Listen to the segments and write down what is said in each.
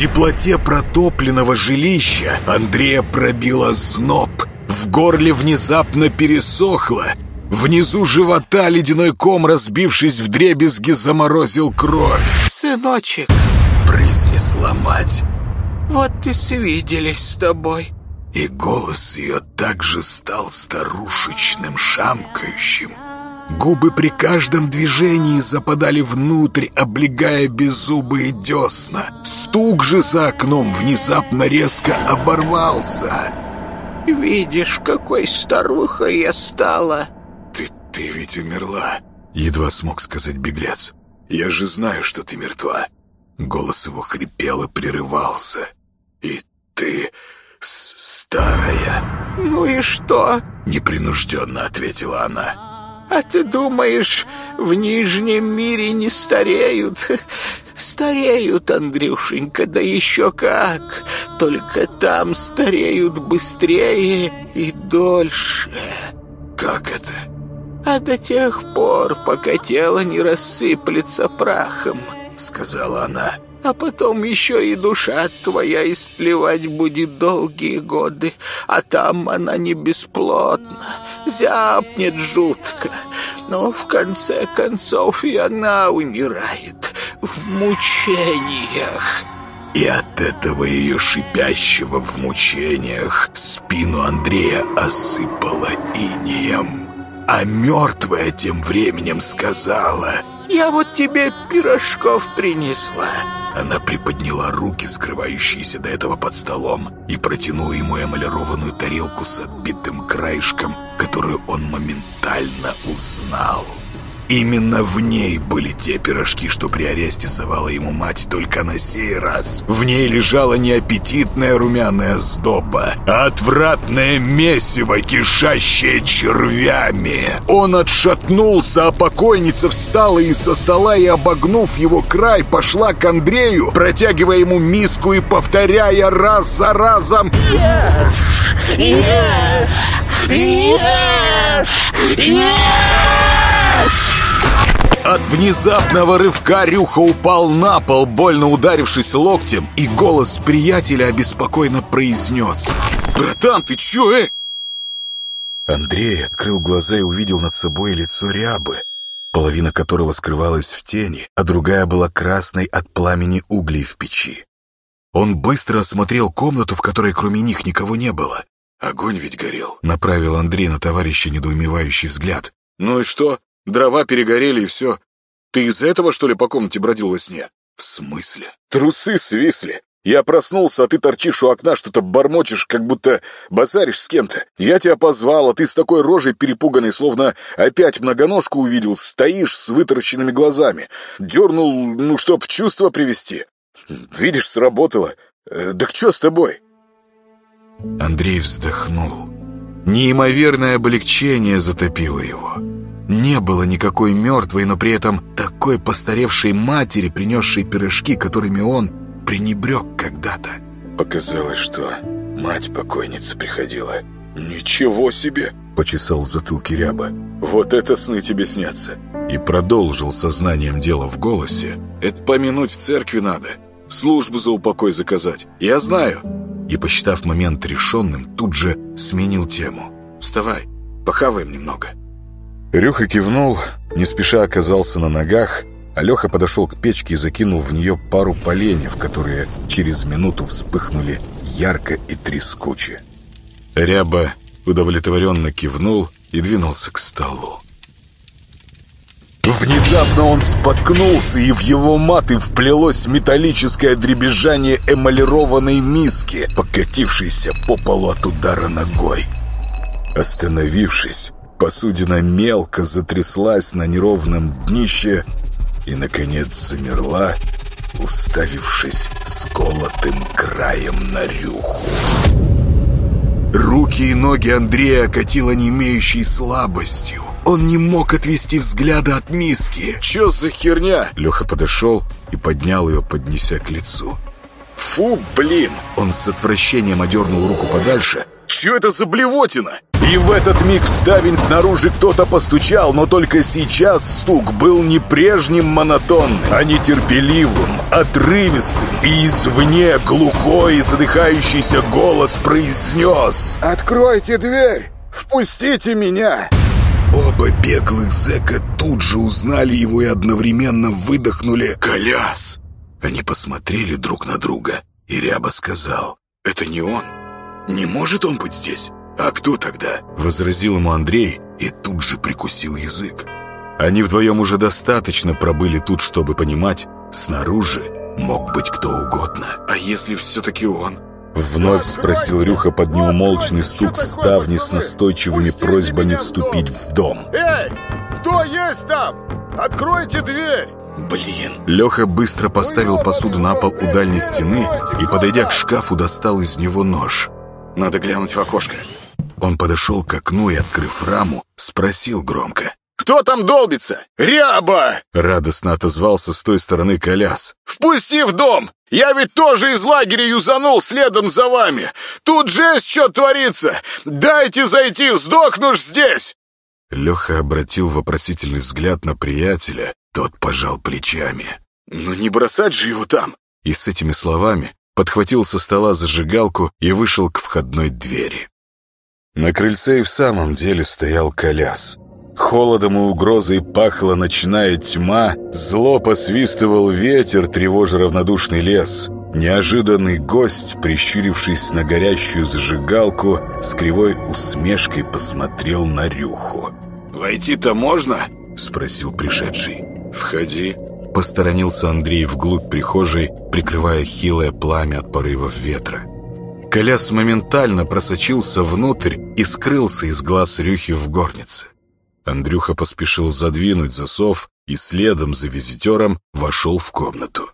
теплоте протопленного жилища Андрея пробила зноб. В горле внезапно пересохло. Внизу живота ледяной ком, разбившись в дребезги, заморозил кровь. «Сыночек!» — произнесла мать. «Вот и свиделись с тобой». И голос ее также стал старушечным, шамкающим. Губы при каждом движении западали внутрь, облегая беззубые десна. Стук же за окном внезапно резко оборвался. «Видишь, какой старухой я стала!» «Ты, ты ведь умерла!» Едва смог сказать беглец. «Я же знаю, что ты мертва!» Голос его хрипел и прерывался. «И ты старая!» «Ну и что?» Непринужденно ответила она. А ты думаешь, в Нижнем мире не стареют? Стареют, Андрюшенька, да еще как. Только там стареют быстрее и дольше. Как это? А до тех пор, пока тело не рассыплется прахом, сказала она а потом еще и душа твоя истлевать будет долгие годы, а там она не бесплотна, зябнет жутко, но в конце концов и она умирает в мучениях». И от этого ее шипящего в мучениях спину Андрея осыпало инеем. А мертвая тем временем сказала «Я вот тебе пирожков принесла». Она приподняла руки, скрывающиеся до этого под столом, и протянула ему эмалированную тарелку с отбитым краешком, которую он моментально узнал. Именно в ней были те пирожки, что при аресте совала ему мать, только на сей раз в ней лежала не аппетитная румяная сдоба, а отвратное месиво, кишащее червями. Он отшатнулся, а покойница встала из-за стола и, обогнув его край, пошла к Андрею, протягивая ему миску и повторяя раз за разом «Ешь! Ешь! Ешь! Ешь!» От внезапного рывка Рюха упал на пол, больно ударившись локтем, и голос приятеля обеспокоенно произнес «Братан, ты чё, э?» Андрей открыл глаза и увидел над собой лицо рябы, половина которого скрывалась в тени, а другая была красной от пламени углей в печи. Он быстро осмотрел комнату, в которой кроме них никого не было. «Огонь ведь горел», — направил Андрей на товарища недоумевающий взгляд. «Ну и что? Дрова перегорели и все. Ты из-за этого, что ли, по комнате бродил во сне? В смысле? Трусы свисли. Я проснулся, а ты торчишь у окна, что-то бормочешь, как будто базаришь с кем-то. Я тебя позвал, а ты с такой рожей перепуганной, словно опять многоножку увидел, стоишь с вытаращенными глазами. Дернул, ну, чтоб чувство привести. Видишь, сработало. Э, так что с тобой? Андрей вздохнул. Неимоверное облегчение затопило его. Не было никакой мертвой, но при этом такой постаревшей матери, принесшей пирожки, которыми он пренебрег когда-то. Показалось, что мать покойницы приходила. «Ничего себе!» — почесал в затылке ряба. «Вот это сны тебе снятся!» И продолжил сознанием дела в голосе. «Это помянуть в церкви надо. Службу за упокой заказать. Я знаю!» И, посчитав момент решенным, тут же сменил тему. «Вставай, похаваем немного». Рюха кивнул, не спеша оказался на ногах, а Леха подошел к печке и закинул в нее пару поленьев, которые через минуту вспыхнули ярко и трескуче. Ряба удовлетворенно кивнул и двинулся к столу. Внезапно он споткнулся, и в его маты вплелось металлическое дребезжание эмалированной миски, покатившейся по полу от удара ногой. Остановившись, Посудина мелко затряслась на неровном днище и, наконец, замерла, уставившись сколотым краем на рюху. Руки и ноги Андрея окатило немеющей слабостью. Он не мог отвести взгляда от миски. «Чё за херня?» Леха подошел и поднял ее, поднеся к лицу. «Фу, блин!» Он с отвращением одернул руку подальше. «Чё это за блевотина?» И в этот миг в ставень снаружи кто-то постучал, но только сейчас стук был не прежним монотонным, а нетерпеливым, отрывистым. И извне глухой и задыхающийся голос произнес «Откройте дверь! Впустите меня!» Оба беглых зэка тут же узнали его и одновременно выдохнули «Коляс!». Они посмотрели друг на друга, и Ряба сказал «Это не он. Не может он быть здесь?» «А кто тогда?» — возразил ему Андрей и тут же прикусил язык. Они вдвоем уже достаточно пробыли тут, чтобы понимать, снаружи мог быть кто угодно. «А если все-таки он?» Вновь спросил Рюха под неумолчный стук в ставни с настойчивыми просьбами вступить в дом. «Эй, кто есть там? Откройте дверь!» Блин. Леха быстро поставил посуду на пол у дальней стены и, подойдя к шкафу, достал из него нож. «Надо глянуть в окошко». Он подошел к окну и, открыв раму, спросил громко. «Кто там долбится? Ряба!» Радостно отозвался с той стороны коляс. «Впусти в дом! Я ведь тоже из лагеря юзанул следом за вами! Тут жесть что творится! Дайте зайти, сдохнешь здесь!» Леха обратил вопросительный взгляд на приятеля, тот пожал плечами. «Ну не бросать же его там!» И с этими словами подхватил со стола зажигалку и вышел к входной двери. На крыльце и в самом деле стоял коляс. Холодом и угрозой пахла ночная тьма, зло посвистывал ветер, тревожа равнодушный лес. Неожиданный гость, прищурившись на горящую зажигалку, с кривой усмешкой посмотрел на Рюху. «Войти-то можно?» — спросил пришедший. «Входи», — посторонился Андрей вглубь прихожей, прикрывая хилое пламя от порывов ветра. Коляс моментально просочился внутрь и скрылся из глаз Рюхи в горнице. Андрюха поспешил задвинуть засов и следом за визитером вошел в комнату.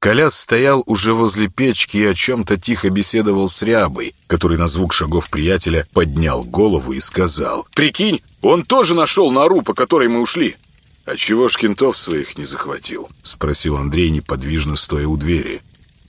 Коляс стоял уже возле печки и о чем-то тихо беседовал с Рябой, который на звук шагов приятеля поднял голову и сказал «Прикинь, он тоже нашел нору, по которой мы ушли!» «А чего ж кентов своих не захватил?» — спросил Андрей, неподвижно стоя у двери.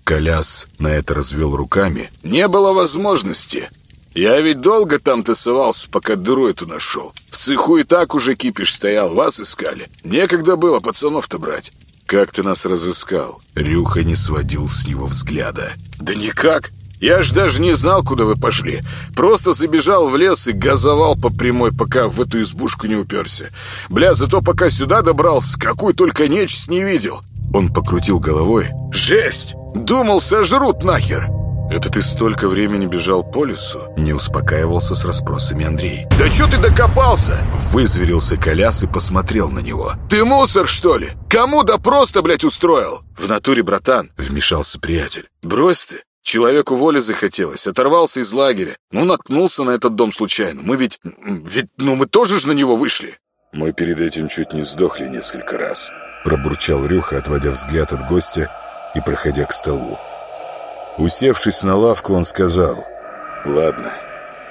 Коляс на это развел руками. «Не было возможности. Я ведь долго там тусовался, пока дыру эту нашел. В цеху и так уже кипиш стоял, вас искали. Некогда было пацанов-то брать». «Как ты нас разыскал?» Рюха не сводил с него взгляда. «Да никак. Я ж даже не знал, куда вы пошли. Просто забежал в лес и газовал по прямой, пока в эту избушку не уперся. Бля, зато пока сюда добрался, какую только нечисть не видел». Он покрутил головой. «Жесть! Думал, сожрут нахер!» «Это ты столько времени бежал по лесу?» Не успокаивался с расспросами Андрей. «Да чё ты докопался?» Вызверился коляс и посмотрел на него. «Ты мусор, что ли? Кому да просто, блядь, устроил?» «В натуре, братан!» Вмешался приятель. «Брось ты! Человеку воли захотелось, оторвался из лагеря. Ну, наткнулся на этот дом случайно. Мы ведь... Ведь, ну, мы тоже же на него вышли!» «Мы перед этим чуть не сдохли несколько раз», пробурчал Рюха, отводя взгляд от гостя и проходя к столу. Усевшись на лавку, он сказал, «Ладно,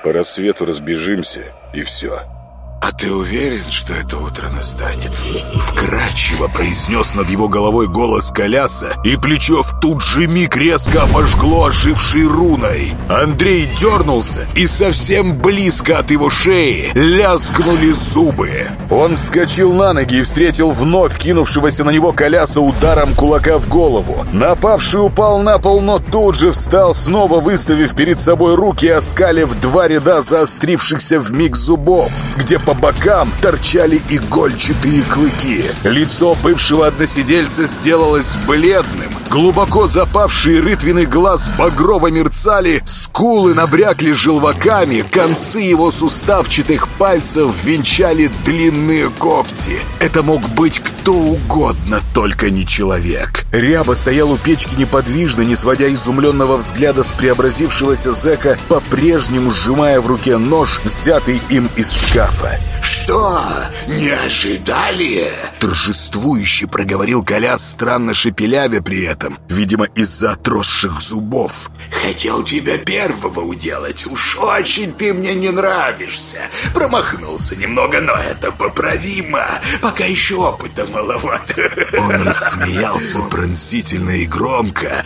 по рассвету разбежимся, и все». «А ты уверен, что это утро настанет?» Вкрадчиво произнес над его головой голос Коляса, и плечо в тут же миг резко обожгло ожившей руной. Андрей дернулся, и совсем близко от его шеи лязгнули зубы. Он вскочил на ноги и встретил вновь кинувшегося на него Коляса ударом кулака в голову. Напавший упал на пол, но тут же встал, снова выставив перед собой руки, оскалив два ряда заострившихся в миг зубов, где по бокам торчали игольчатые клыки. Лицо бывшего односидельца сделалось бледным. Глубоко запавшие рытвины глаз багрово мерцали, скулы набрякли желваками, концы его суставчатых пальцев венчали длинные когти. Это мог быть кто угодно, только не человек. Ряба стоял у печки неподвижно, не сводя изумленного взгляда с преобразившегося зэка, по-прежнему сжимая в руке нож, взятый им из шкафа. «Что, не ожидали?» Торжествующе проговорил Коляс, странно шепелявя при этом, видимо, из-за отросших зубов. «Хотел тебя первого уделать, уж очень ты мне не нравишься. Промахнулся немного, но это поправимо, пока еще опыта маловато». Он рассмеялся пронзительно и громко.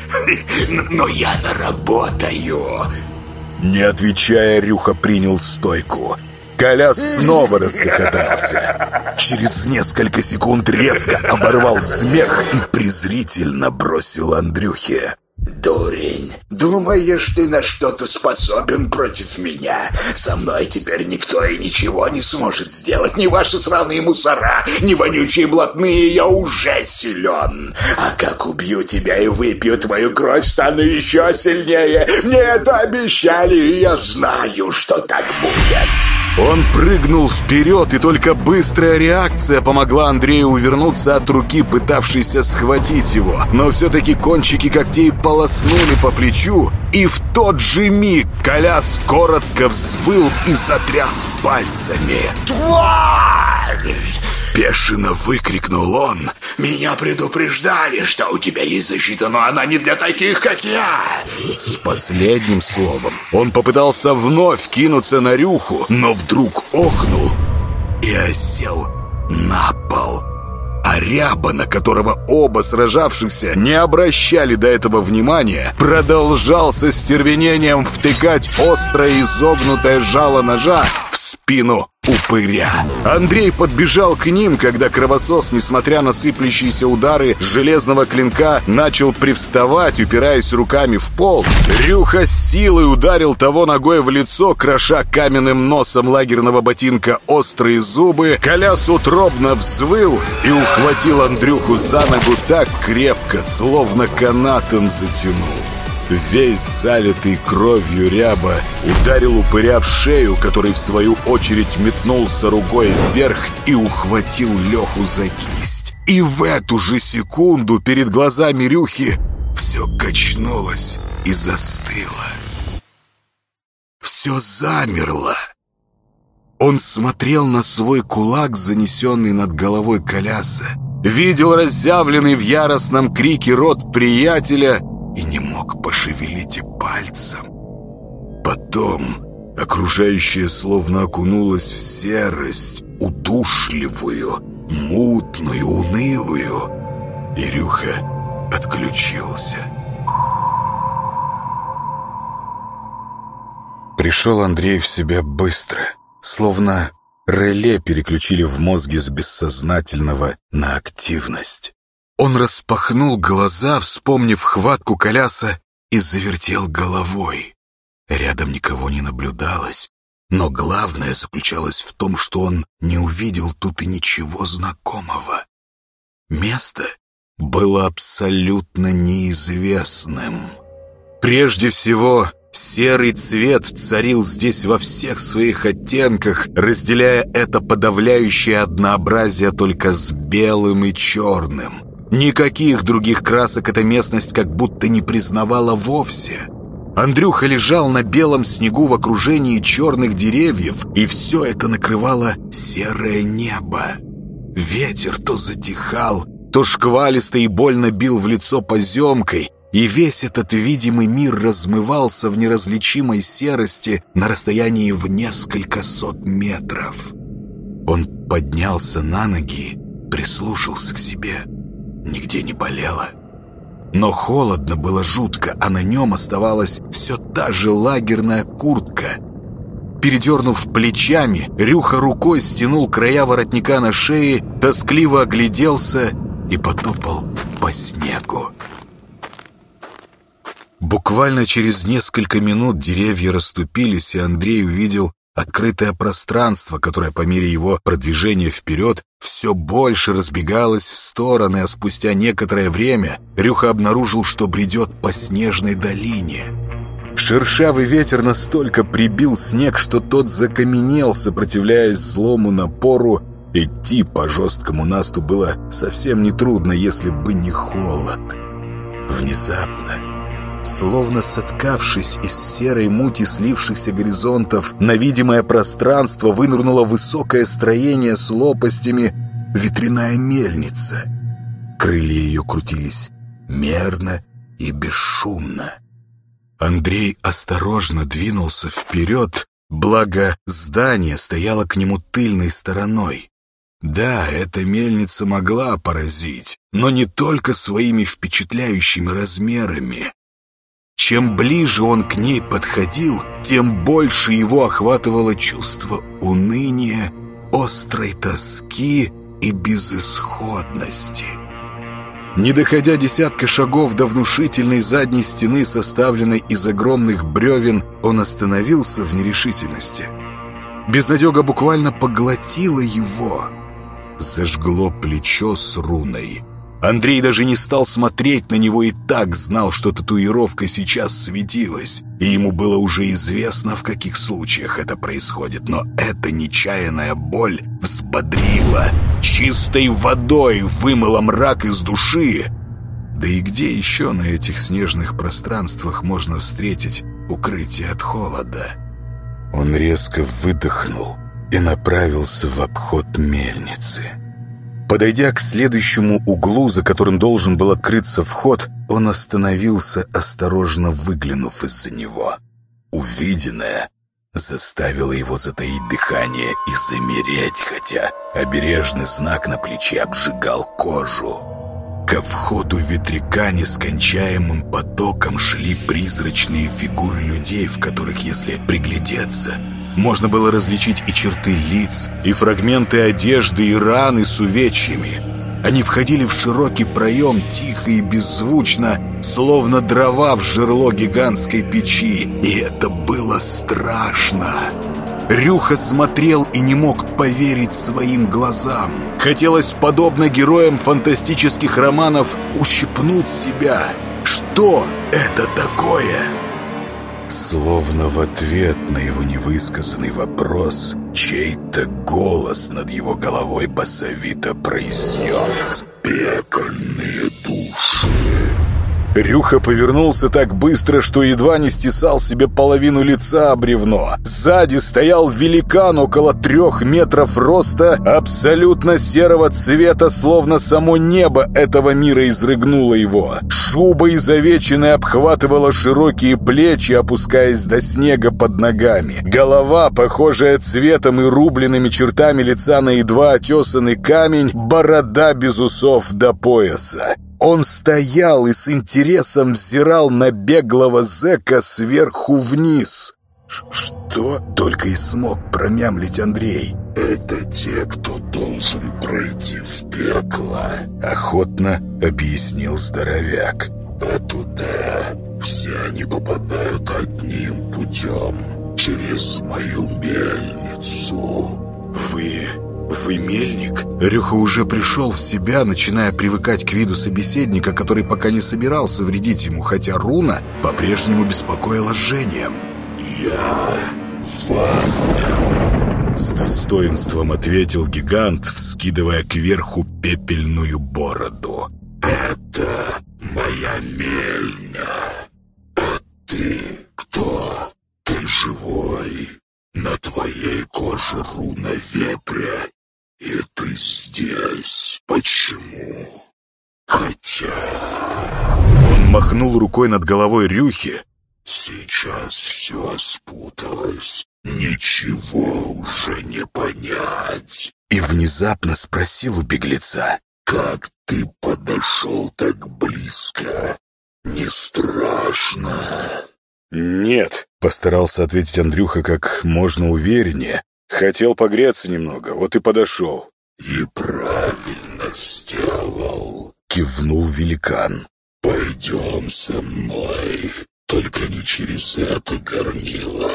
«Но я наработаю». Не отвечая, Рюха принял стойку. Коляс снова расхохотался. Через несколько секунд резко оборвал смех и презрительно бросил Андрюхе. «Дурень, думаешь, ты на что-то способен против меня? Со мной теперь никто и ничего не сможет сделать. Ни ваши сраные мусора, ни вонючие блатные, я уже силен. А как убью тебя и выпью твою кровь, стану еще сильнее. Мне это обещали, и я знаю, что так будет». Он прыгнул вперед, и только быстрая реакция помогла Андрею увернуться от руки, пытавшейся схватить его. Но все-таки кончики когтей полоснули по плечу, и в тот же миг Коляс коротко взвыл и затряс пальцами. «Тварь!» Бешено выкрикнул он. «Меня предупреждали, что у тебя есть защита, но она не для таких, как я!» С последним словом он попытался вновь кинуться на Рюху, но вдруг охнул и осел на пол. А ряба, на которого оба сражавшихся не обращали до этого внимания, продолжал со стервенением втыкать острое изогнутое жало ножа в спину упыря. Андрей подбежал к ним, когда кровосос, несмотря на сыплющиеся удары железного клинка, начал привставать, упираясь руками в пол. Рюха с силой ударил того ногой в лицо, кроша каменным носом лагерного ботинка острые зубы. Коляс утробно взвыл и ухватил Андрюху за ногу так крепко, словно канатом затянул. Весь залитый кровью ряба ударил упыря в шею, который в свою очередь метнулся рукой вверх и ухватил Леху за кисть. И в эту же секунду перед глазами Рюхи все качнулось и застыло. Все замерло. Он смотрел на свой кулак, занесенный над головой коляса, видел разъявленный в яростном крике рот приятеля и не мог пошевелить и пальцем. Потом окружающее словно окунулось в серость, удушливую, мутную, унылую. Ирюха отключился. Пришел Андрей в себя быстро, словно реле переключили в мозге с бессознательного на активность. Он распахнул глаза, вспомнив хватку коляса, и завертел головой. Рядом никого не наблюдалось, но главное заключалось в том, что он не увидел тут и ничего знакомого. Место было абсолютно неизвестным. Прежде всего, серый цвет царил здесь во всех своих оттенках, разделяя это подавляющее однообразие только с белым и черным — Никаких других красок эта местность как будто не признавала вовсе. Андрюха лежал на белом снегу в окружении черных деревьев, и все это накрывало серое небо. Ветер то затихал, то шквалисто и больно бил в лицо поземкой, и весь этот видимый мир размывался в неразличимой серости на расстоянии в несколько сот метров. Он поднялся на ноги, прислушался к себе — нигде не болело. Но холодно было жутко, а на нем оставалась все та же лагерная куртка. Передернув плечами, Рюха рукой стянул края воротника на шее, тоскливо огляделся и потопал по снегу. Буквально через несколько минут деревья расступились, и Андрей увидел Открытое пространство, которое по мере его продвижения вперед все больше разбегалось в стороны, а спустя некоторое время Рюха обнаружил, что бредет по снежной долине. Шершавый ветер настолько прибил снег, что тот закаменел, сопротивляясь злому напору. Идти по жесткому насту было совсем нетрудно, если бы не холод. Внезапно Словно соткавшись из серой мути слившихся горизонтов, на видимое пространство вынырнуло высокое строение с лопастями ветряная мельница. Крылья ее крутились мерно и бесшумно. Андрей осторожно двинулся вперед, благо здание стояло к нему тыльной стороной. Да, эта мельница могла поразить, но не только своими впечатляющими размерами. Чем ближе он к ней подходил, тем больше его охватывало чувство уныния, острой тоски и безысходности. Не доходя десятка шагов до внушительной задней стены, составленной из огромных бревен, он остановился в нерешительности. Безнадега буквально поглотила его. Зажгло плечо с руной. Андрей даже не стал смотреть на него и так знал, что татуировка сейчас светилась, и ему было уже известно, в каких случаях это происходит, но эта нечаянная боль взбодрила, чистой водой вымыла мрак из души. Да и где еще на этих снежных пространствах можно встретить укрытие от холода? Он резко выдохнул и направился в обход мельницы. Подойдя к следующему углу, за которым должен был открыться вход, он остановился, осторожно выглянув из-за него. Увиденное заставило его затаить дыхание и замереть, хотя обережный знак на плече обжигал кожу. Ко входу ветряка нескончаемым потоком шли призрачные фигуры людей, в которых, если приглядеться, можно было различить и черты лиц, и фрагменты одежды, и раны с увечьями. Они входили в широкий проем тихо и беззвучно, словно дрова в жерло гигантской печи. И это было страшно. Рюха смотрел и не мог поверить своим глазам. Хотелось, подобно героям фантастических романов, ущипнуть себя. Что это такое? Словно в ответ на его невысказанный вопрос, чей-то голос над его головой басовито произнес «Пекольные души». Рюха повернулся так быстро, что едва не стесал себе половину лица о бревно. Сзади стоял великан около трех метров роста, абсолютно серого цвета, словно само небо этого мира изрыгнуло его. Шуба изовеченная обхватывала широкие плечи, опускаясь до снега под ногами. Голова, похожая цветом и рубленными чертами лица на едва отесанный камень, борода без усов до пояса. Он стоял и с интересом взирал на беглого зэка сверху вниз. «Что?» — только и смог промямлить Андрей. «Это те, кто должен пройти в пекло», — охотно объяснил здоровяк. «А туда все они попадают одним путем, через мою мельницу». «Вы «Вы мельник?» Рюха уже пришел в себя, начиная привыкать к виду собеседника, который пока не собирался вредить ему, хотя руна по-прежнему беспокоила жжением. «Я вами!» С достоинством ответил гигант, вскидывая кверху пепельную бороду. «Это моя мельня. А ты кто? Ты живой?» На твоей коже руна вепря и ты здесь. Почему? Хотя... Он махнул рукой над головой Рюхи. Сейчас все спуталось. Ничего уже не понять. И внезапно спросил у беглеца. Как ты подошел так близко? Не страшно? Нет, постарался ответить Андрюха как можно увереннее, Хотел погреться немного, вот и подошел. «И правильно сделал», — кивнул великан. «Пойдем со мной, только не через это горнило».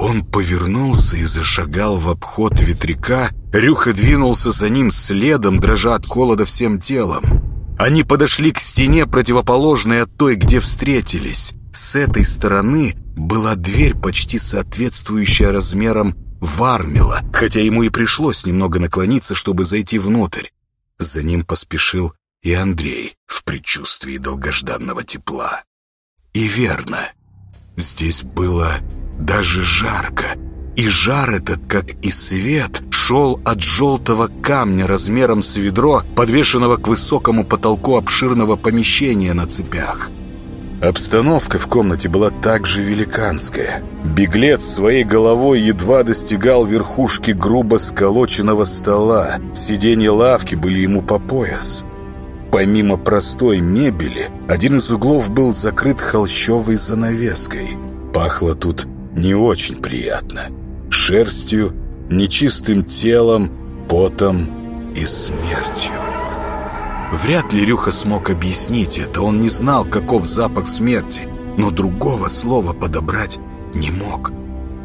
Он повернулся и зашагал в обход ветряка. Рюха двинулся за ним следом, дрожа от холода всем телом. Они подошли к стене, противоположной от той, где встретились. С этой стороны была дверь, почти соответствующая размерам Вармила, хотя ему и пришлось немного наклониться, чтобы зайти внутрь. За ним поспешил и Андрей в предчувствии долгожданного тепла. И верно, здесь было даже жарко, и жар этот, как и свет, шел от желтого камня размером с ведро, подвешенного к высокому потолку обширного помещения на цепях. Обстановка в комнате была также великанская. Беглец своей головой едва достигал верхушки грубо сколоченного стола. Сиденья лавки были ему по пояс. Помимо простой мебели, один из углов был закрыт холщовой занавеской. Пахло тут не очень приятно. шерстью, нечистым телом, потом и смертью. Вряд ли Рюха смог объяснить это, он не знал, каков запах смерти, но другого слова подобрать не мог.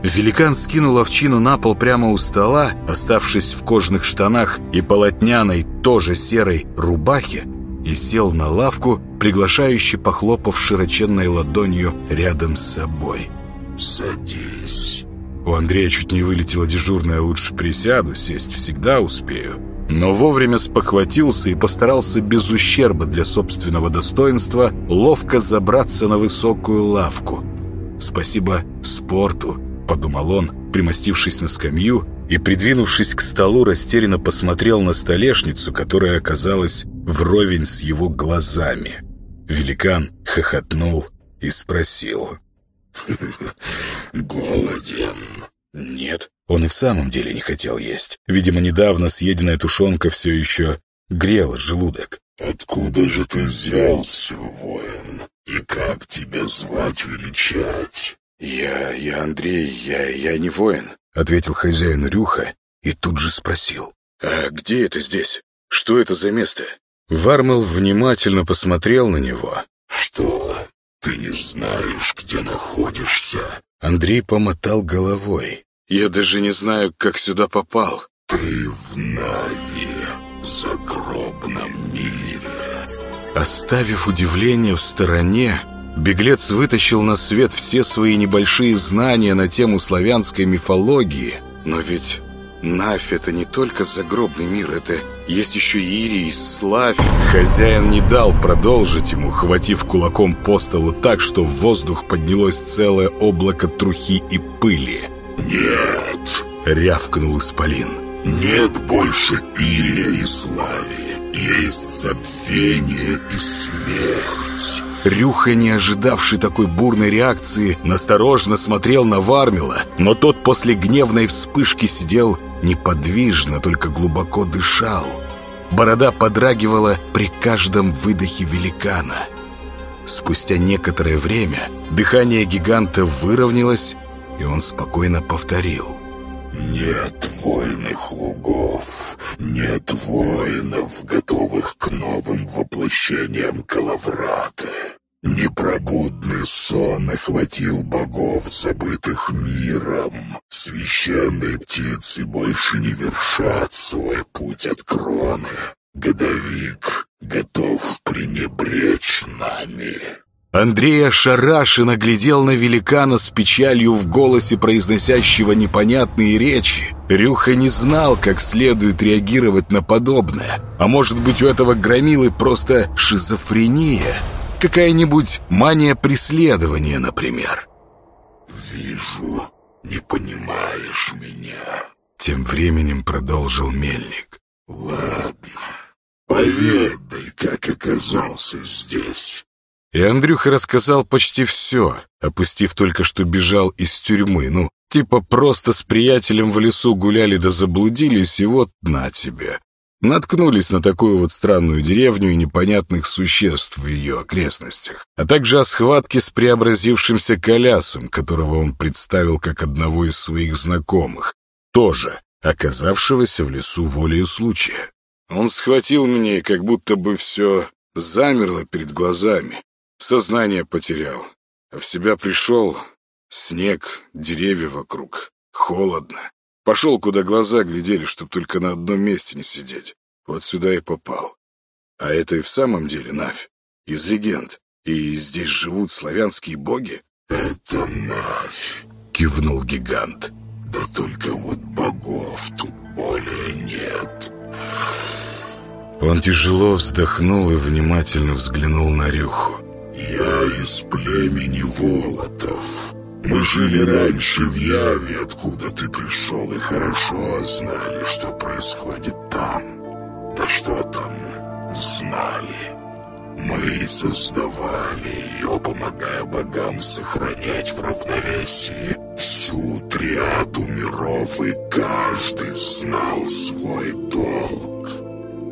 Великан скинул овчину на пол прямо у стола, оставшись в кожных штанах и полотняной, тоже серой, рубахе, и сел на лавку, приглашающе похлопав широченной ладонью рядом с собой. «Садись». У Андрея чуть не вылетела дежурная «лучше присяду, сесть всегда успею». Но вовремя спохватился и постарался без ущерба для собственного достоинства ловко забраться на высокую лавку. «Спасибо спорту», — подумал он, примостившись на скамью и, придвинувшись к столу, растерянно посмотрел на столешницу, которая оказалась вровень с его глазами. Великан хохотнул и спросил. «Голоден?» «Нет». Он и в самом деле не хотел есть. Видимо, недавно съеденная тушенка все еще грела желудок. «Откуда же ты взялся, воин? И как тебя звать величать?» «Я... я Андрей, я... я не воин», — ответил хозяин Рюха и тут же спросил. «А где это здесь? Что это за место?» Вармел внимательно посмотрел на него. «Что? Ты не знаешь, где находишься?» Андрей помотал головой. «Я даже не знаю, как сюда попал». «Ты в Нави, загробном мире». Оставив удивление в стороне, беглец вытащил на свет все свои небольшие знания на тему славянской мифологии. Но ведь Навь — это не только загробный мир, это есть еще Ирий, Славь. Хозяин не дал продолжить ему, хватив кулаком по столу так, что в воздух поднялось целое облако трухи и пыли. «Нет!» — рявкнул Исполин. «Нет больше Ирия и Слави. Есть забвение и смерть». Рюха, не ожидавший такой бурной реакции, насторожно смотрел на Вармела, но тот после гневной вспышки сидел неподвижно, только глубоко дышал. Борода подрагивала при каждом выдохе великана. Спустя некоторое время дыхание гиганта выровнялось, и он спокойно повторил. «Нет вольных лугов, нет воинов, готовых к новым воплощениям Калавраты. Непробудный сон охватил богов, забытых миром. Священные птицы больше не вершат свой путь от кроны. Годовик готов пренебречь нами. Андрей ошарашенно глядел на великана с печалью в голосе, произносящего непонятные речи. Рюха не знал, как следует реагировать на подобное. А может быть, у этого громилы просто шизофрения? Какая-нибудь мания преследования, например? «Вижу, не понимаешь меня». Тем временем продолжил Мельник. «Ладно, поведай, как оказался здесь». И Андрюха рассказал почти все, опустив только что бежал из тюрьмы. Ну, типа просто с приятелем в лесу гуляли да заблудились, и вот на тебе. Наткнулись на такую вот странную деревню и непонятных существ в ее окрестностях, а также о схватке с преобразившимся колясом, которого он представил как одного из своих знакомых, тоже оказавшегося в лесу волею случая. Он схватил меня, и как будто бы все замерло перед глазами. Сознание потерял. А в себя пришел снег, деревья вокруг. Холодно. Пошел, куда глаза глядели, чтоб только на одном месте не сидеть. Вот сюда и попал. А это и в самом деле Навь. Из легенд. И здесь живут славянские боги? «Это Навь», — кивнул гигант. «Да только вот богов тут более нет». Он тяжело вздохнул и внимательно взглянул на Рюху. «Я из племени Волотов. Мы жили раньше в Яве, откуда ты пришел, и хорошо знали, что происходит там. Да что там знали? Мы создавали ее, помогая богам сохранять в равновесии всю триаду миров, и каждый знал свой долг.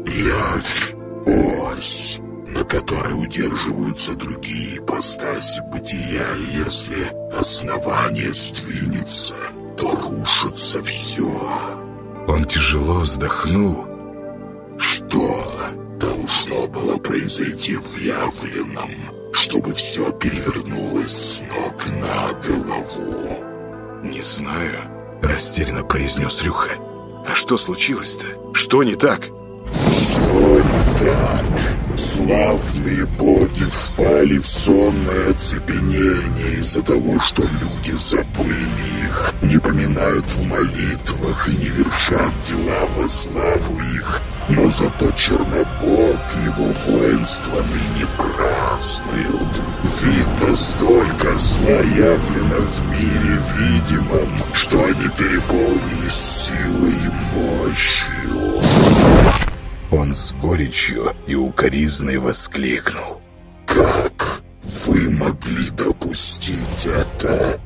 Явь — ось, на которой удерживаются другие ипостаси бытия, если основание сдвинется, то рушится все. Он тяжело вздохнул. Что должно было произойти в Явленном, чтобы все перевернулось с ног на голову? «Не знаю», — растерянно произнес Рюха. «А что случилось-то? Что не так?» «Все так. Славные боги впали в сонное оцепенение из-за того, что люди забыли их, не поминают в молитвах и не вершат дела во славу их. Но зато Чернобог и его воинство ныне празднуют. Видно, столько зла явлено в мире видимом, что они переполнились силой и мощью. Он с горечью и укоризной воскликнул. «Как вы могли допустить это?»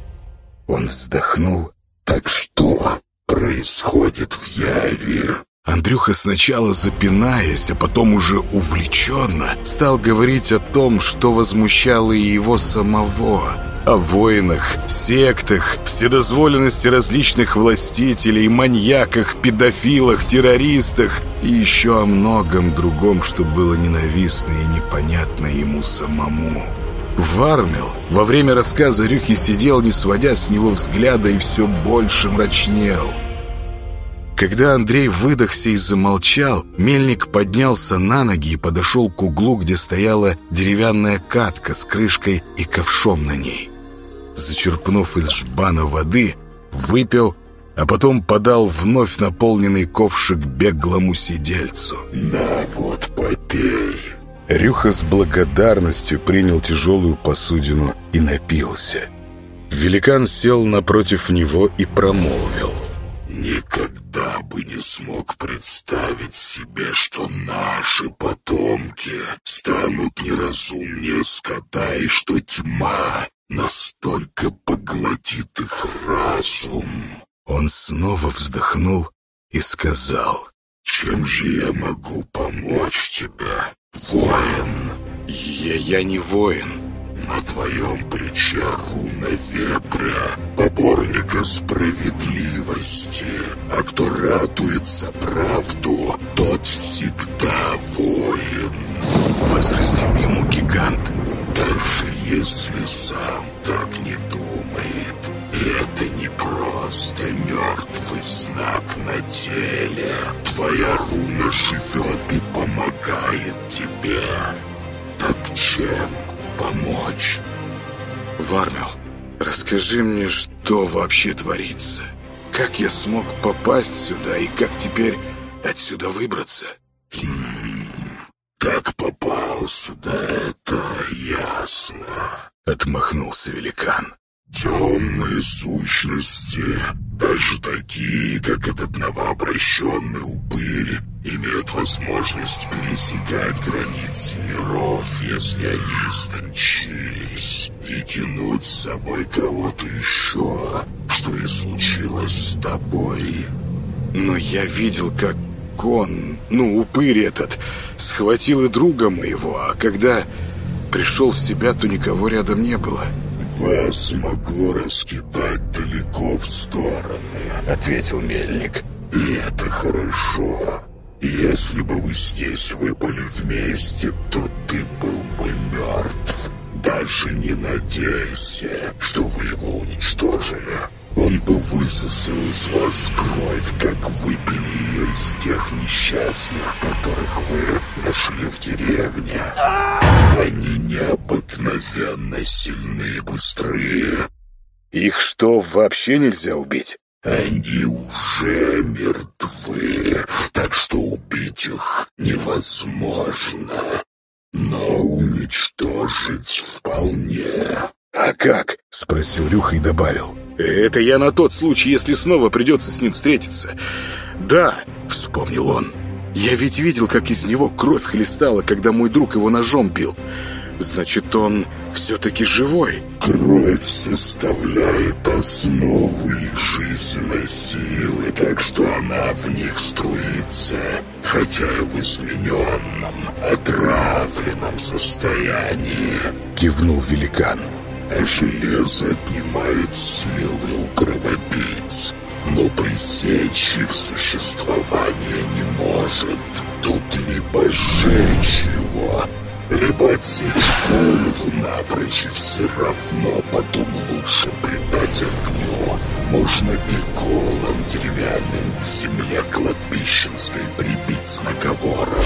Он вздохнул. «Так что происходит в Яве?» Андрюха сначала запинаясь, а потом уже увлеченно стал говорить о том, что возмущало и его самого. О воинах, сектах, вседозволенности различных властителей, маньяках, педофилах, террористах и еще о многом другом, что было ненавистно и непонятно ему самому. Вармел во время рассказа Рюхи сидел, не сводя с него взгляда, и все больше мрачнел. Когда Андрей выдохся и замолчал, мельник поднялся на ноги и подошел к углу, где стояла деревянная катка с крышкой и ковшом на ней. Зачерпнув из жбана воды, выпил, а потом подал вновь наполненный ковшик беглому сидельцу. «На вот, попей!» Рюха с благодарностью принял тяжелую посудину и напился. Великан сел напротив него и промолвил. Никогда бы не смог представить себе, что наши потомки станут неразумнее скота и что тьма настолько поглотит их разум. Он снова вздохнул и сказал, «Чем же я могу помочь тебе, воин?» «Я, я не воин». На твоем плече руна вепря, поборника справедливости, а кто ратует за правду, тот всегда воин. Возразил ему гигант. Даже если сам так не думает, это не просто мертвый знак на теле. Твоя руна живет и помогает тебе. Так чем помочь. Вармел, расскажи мне, что вообще творится? Как я смог попасть сюда и как теперь отсюда выбраться? Хм, как попал сюда, это ясно. Отмахнулся великан. Темные сущности, даже такие, как этот новообращенный упырь, имеют возможность пересекать границы миров, если они истончились, и тянуть с собой кого-то еще, что и случилось с тобой. Но я видел, как он, ну, упырь этот, схватил и друга моего, а когда пришел в себя, то никого рядом не было. «Вас могло раскидать далеко в стороны», — ответил мельник. «И это хорошо. Если бы вы здесь выпали вместе, то ты был бы мертв. Даже не надейся, что вы его уничтожили. Он бы высосал из вас кровь, как выпили ее из тех несчастных, которых вы нашли в деревне. Они необыкновенно сильны и быстрые. Их что, вообще нельзя убить? Они уже мертвы, так что убить их невозможно. Но уничтожить вполне. «А как?» — спросил Рюха и добавил. «Это я на тот случай, если снова придется с ним встретиться». «Да», — вспомнил он, — «я ведь видел, как из него кровь хлестала, когда мой друг его ножом бил. Значит, он все-таки живой». Кровь составляет основу их жизненной силы, так что она в них струится, хотя и в измененном, отравленном состоянии. Кивнул великан. А железо отнимает силы у кровопийц. Но пресечь их существование не может. Тут либо сжечь его, либо отсечь голову напрочь, и все равно потом лучше предать огню. Можно и колом деревянным к земле кладбищенской прибить с наговором.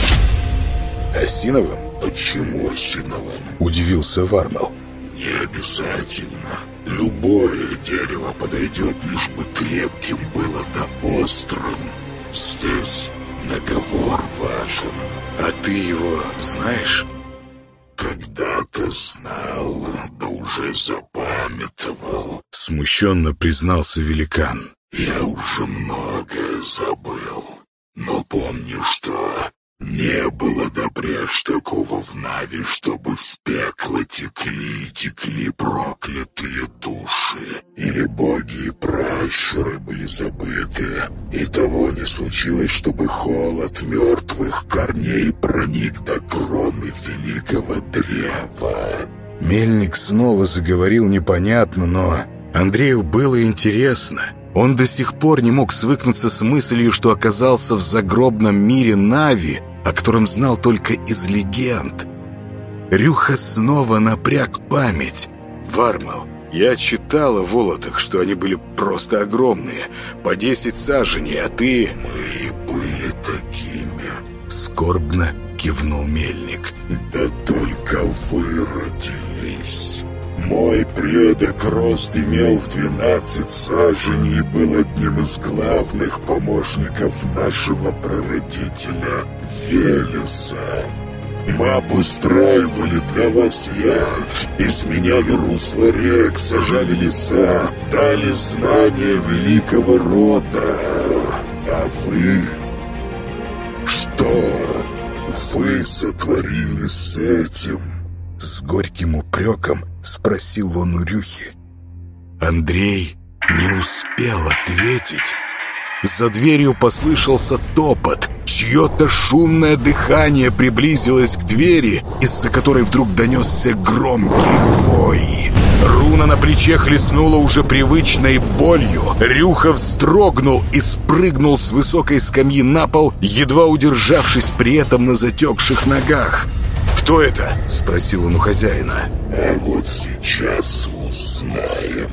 Осиновым? Почему осиновым? Удивился Вармел. Не обязательно. Любое дерево подойдет, лишь бы крепким было да острым. Здесь наговор важен. А ты его знаешь? Когда-то знал, да уже запамятовал. Смущенно признался великан. Я уже многое забыл, но помню, что не было допреж такого в Нави, чтобы в пекло текли, текли проклятые души. Или боги и пращуры были забыты, и того не случилось, чтобы холод мертвых корней проник до кроны великого древа. Мельник снова заговорил непонятно, но Андрею было интересно. Он до сих пор не мог свыкнуться с мыслью, что оказался в загробном мире Нави, о котором знал только из легенд. Рюха снова напряг память. «Вармал, я читал о волотах, что они были просто огромные, по десять саженей, а ты...» «Мы были такими», — скорбно кивнул мельник. «Да только выродились». Мой предок рост имел в двенадцать саженей и был одним из главных помощников нашего прародителя Велеса. Мы обустраивали для вас явь, изменяли русло рек, сажали леса, дали знания великого рода. А вы... Что вы сотворили с этим? С горьким упреком спросил он у Рюхи. Андрей не успел ответить. За дверью послышался топот. Чье-то шумное дыхание приблизилось к двери, из-за которой вдруг донесся громкий вой. Руна на плече хлестнула уже привычной болью. Рюха вздрогнул и спрыгнул с высокой скамьи на пол, едва удержавшись при этом на затекших ногах. «Кто это?» — спросил он у хозяина. «А вот сейчас узнаем».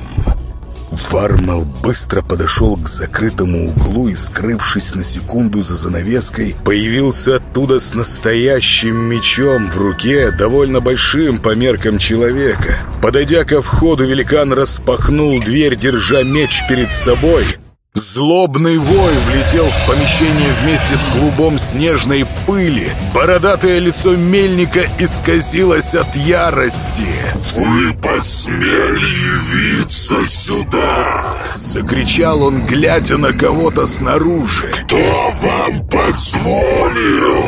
Вармал быстро подошел к закрытому углу и, скрывшись на секунду за занавеской, появился оттуда с настоящим мечом в руке, довольно большим по меркам человека. Подойдя ко входу, великан распахнул дверь, держа меч перед собой — Злобный вой влетел в помещение вместе с клубом снежной пыли. Бородатое лицо мельника исказилось от ярости. «Вы посмели явиться сюда!» Закричал он, глядя на кого-то снаружи. «Кто вам позволил?»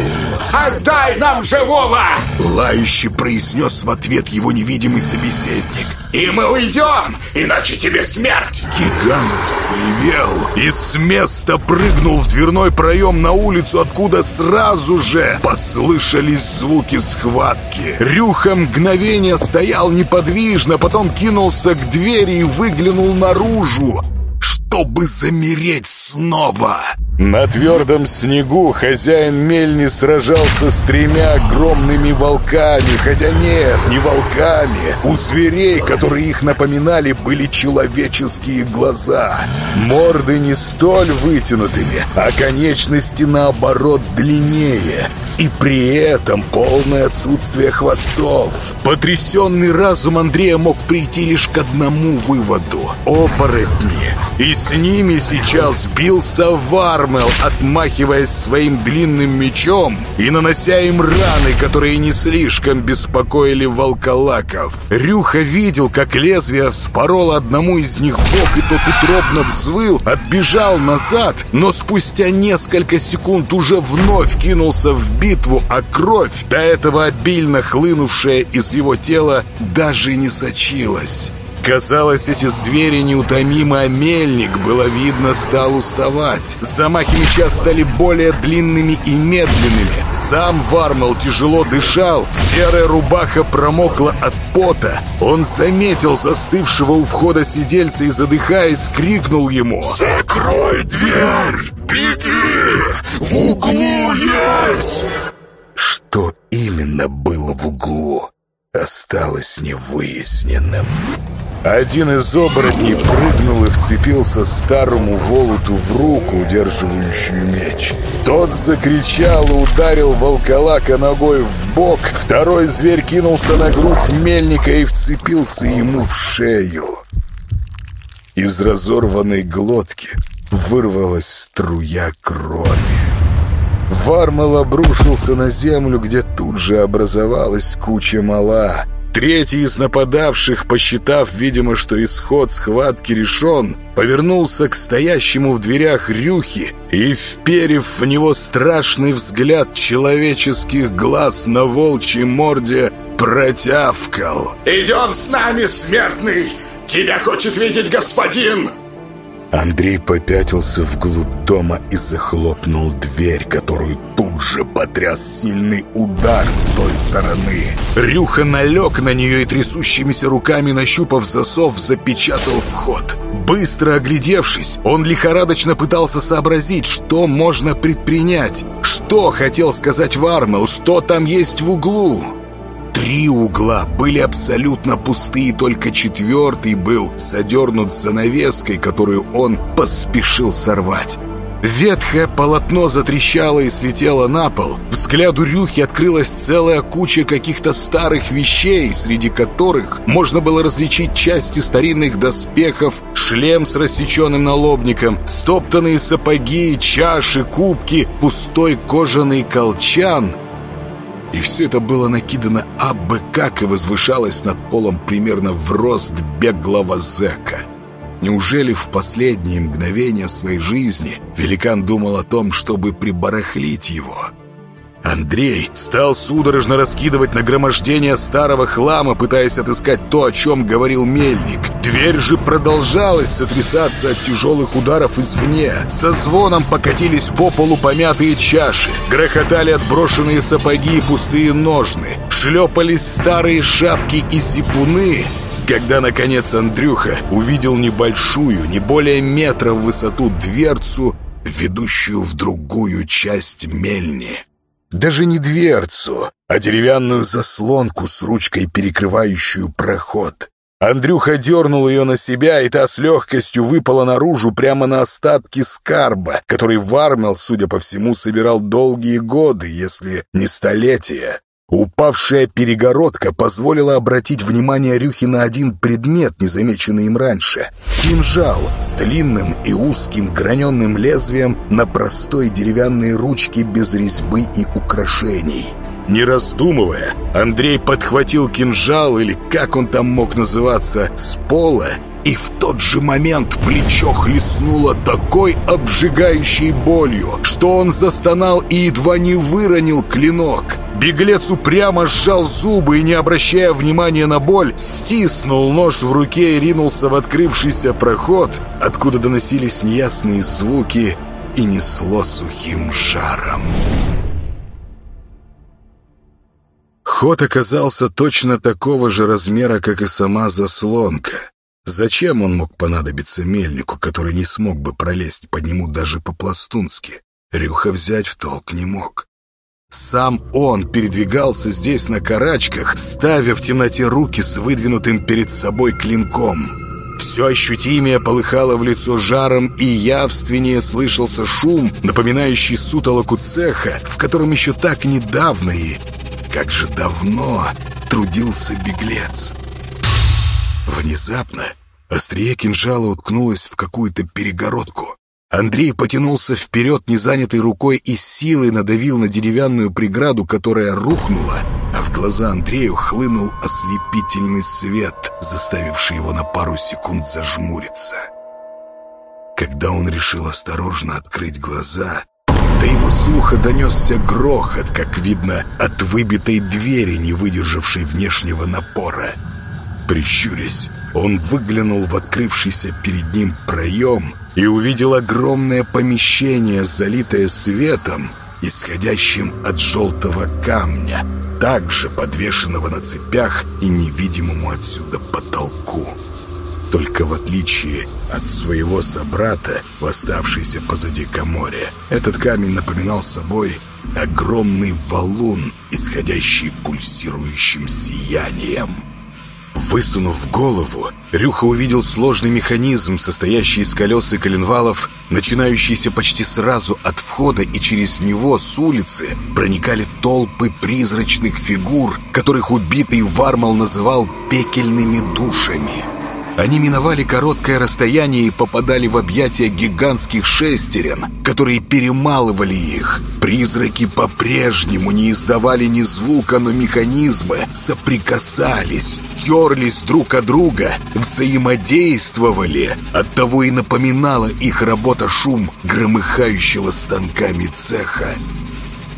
«Отдай нам живого!» Лающе произнес в ответ его невидимый собеседник. «И мы уйдем, иначе тебе смерть!» Гигант взревел и с места прыгнул в дверной проем на улицу, откуда сразу же послышались звуки схватки. Рюха мгновение стоял неподвижно, потом кинулся к двери и выглянул наружу, чтобы замереть снова. На твердом снегу хозяин мельни сражался с тремя огромными волками, хотя нет, не волками. У зверей, которые их напоминали, были человеческие глаза. Морды не столь вытянутыми, а конечности наоборот длиннее. И при этом полное отсутствие хвостов. Потрясенный разум Андрея мог прийти лишь к одному выводу. Оборотни. И с ними сейчас бился Вармел, отмахиваясь своим длинным мечом и нанося им раны, которые не слишком беспокоили волколаков. Рюха видел, как лезвие вспороло одному из них бок, и тот утробно взвыл, отбежал назад, но спустя несколько секунд уже вновь кинулся в битву, а кровь, до этого обильно хлынувшая из его тела, даже не сочилась. Казалось, эти звери неутомимы, а мельник, было видно, стал уставать. Замахи меча стали более длинными и медленными. Сам Вармал тяжело дышал, серая рубаха промокла от пота. Он заметил застывшего у входа сидельца и, задыхаясь, крикнул ему «Закрой дверь! Беги! В углу есть!» Что именно было в углу, осталось невыясненным. Один из оборотней прыгнул и вцепился старому Волоту в руку, удерживающую меч. Тот закричал и ударил волколака ногой в бок. Второй зверь кинулся на грудь мельника и вцепился ему в шею. Из разорванной глотки вырвалась струя крови. Вармал обрушился на землю, где тут же образовалась куча мала. Третий из нападавших, посчитав, видимо, что исход схватки решен, повернулся к стоящему в дверях Рюхи и, вперев в него страшный взгляд человеческих глаз на волчьей морде, протявкал. «Идем с нами, смертный! Тебя хочет видеть господин!» Андрей попятился вглубь дома и захлопнул дверь, которую тут же потряс сильный удар с той стороны. Рюха налег на нее и трясущимися руками, нащупав засов, запечатал вход. Быстро оглядевшись, он лихорадочно пытался сообразить, что можно предпринять. Что хотел сказать Вармел, что там есть в углу. Три угла были абсолютно пустые, только четвертый был задернут занавеской, которую он поспешил сорвать. Ветхое полотно затрещало и слетело на пол. Взгляду Рюхи открылась целая куча каких-то старых вещей, среди которых можно было различить части старинных доспехов, шлем с рассеченным налобником, стоптанные сапоги, чаши, кубки, пустой кожаный колчан — и все это было накидано абы как и возвышалось над полом примерно в рост беглого зэка. Неужели в последние мгновения своей жизни великан думал о том, чтобы прибарахлить его? Андрей стал судорожно раскидывать нагромождение старого хлама, пытаясь отыскать то, о чем говорил мельник. Дверь же продолжалась сотрясаться от тяжелых ударов извне. Со звоном покатились по полу помятые чаши, грохотали отброшенные сапоги и пустые ножны, шлепались старые шапки и зипуны. Когда, наконец, Андрюха увидел небольшую, не более метра в высоту дверцу, ведущую в другую часть мельни. Даже не дверцу, а деревянную заслонку с ручкой, перекрывающую проход. Андрюха дернул ее на себя, и та с легкостью выпала наружу прямо на остатки скарба, который Вармел, судя по всему, собирал долгие годы, если не столетия. Упавшая перегородка позволила обратить внимание Рюхи на один предмет, незамеченный им раньше. Кинжал с длинным и узким граненным лезвием на простой деревянной ручке без резьбы и украшений. Не раздумывая, Андрей подхватил кинжал, или как он там мог называться, с пола и в тот же момент плечо хлестнуло такой обжигающей болью, что он застонал и едва не выронил клинок. Беглец упрямо сжал зубы и, не обращая внимания на боль, стиснул нож в руке и ринулся в открывшийся проход, откуда доносились неясные звуки и несло сухим жаром. Ход оказался точно такого же размера, как и сама заслонка. Зачем он мог понадобиться мельнику, который не смог бы пролезть под нему даже по-пластунски? Рюха взять в толк не мог. Сам он передвигался здесь на карачках, ставя в темноте руки с выдвинутым перед собой клинком. Все ощутимее полыхало в лицо жаром, и явственнее слышался шум, напоминающий сутолоку цеха, в котором еще так недавно и, как же давно, трудился беглец. Внезапно острие кинжала уткнулось в какую-то перегородку. Андрей потянулся вперед незанятой рукой и силой надавил на деревянную преграду, которая рухнула, а в глаза Андрею хлынул ослепительный свет, заставивший его на пару секунд зажмуриться. Когда он решил осторожно открыть глаза, до его слуха донесся грохот, как видно, от выбитой двери, не выдержавшей внешнего напора. Прищурясь, Он выглянул в открывшийся перед ним проем и увидел огромное помещение, залитое светом, исходящим от желтого камня, также подвешенного на цепях и невидимому отсюда потолку. Только в отличие от своего собрата, восставшийся позади Каморя, этот камень напоминал собой огромный валун, исходящий пульсирующим сиянием. Высунув голову, Рюха увидел сложный механизм, состоящий из колес и коленвалов, начинающийся почти сразу от входа, и через него с улицы проникали толпы призрачных фигур, которых убитый Вармал называл «пекельными душами». Они миновали короткое расстояние и попадали в объятия гигантских шестерен, которые перемалывали их. Призраки по-прежнему не издавали ни звука, но механизмы соприкасались, терлись друг от друга, взаимодействовали. Оттого и напоминала их работа шум громыхающего станками цеха.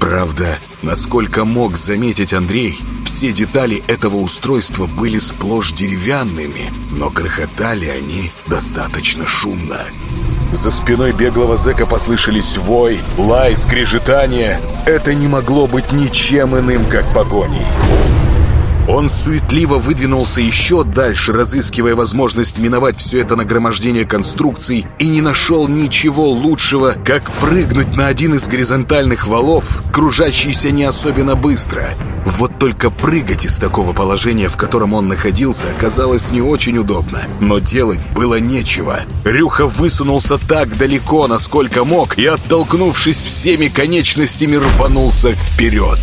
Правда, насколько мог заметить Андрей, все детали этого устройства были сплошь деревянными, но грохотали они достаточно шумно. За спиной беглого зэка послышались вой, лай, скрежетание. Это не могло быть ничем иным, как погоней. Он суетливо выдвинулся еще дальше, разыскивая возможность миновать все это нагромождение конструкций, и не нашел ничего лучшего, как прыгнуть на один из горизонтальных валов, кружащийся не особенно быстро. Вот только прыгать из такого положения, в котором он находился, оказалось не очень удобно. Но делать было нечего. Рюха высунулся так далеко, насколько мог, и, оттолкнувшись всеми конечностями, рванулся вперед.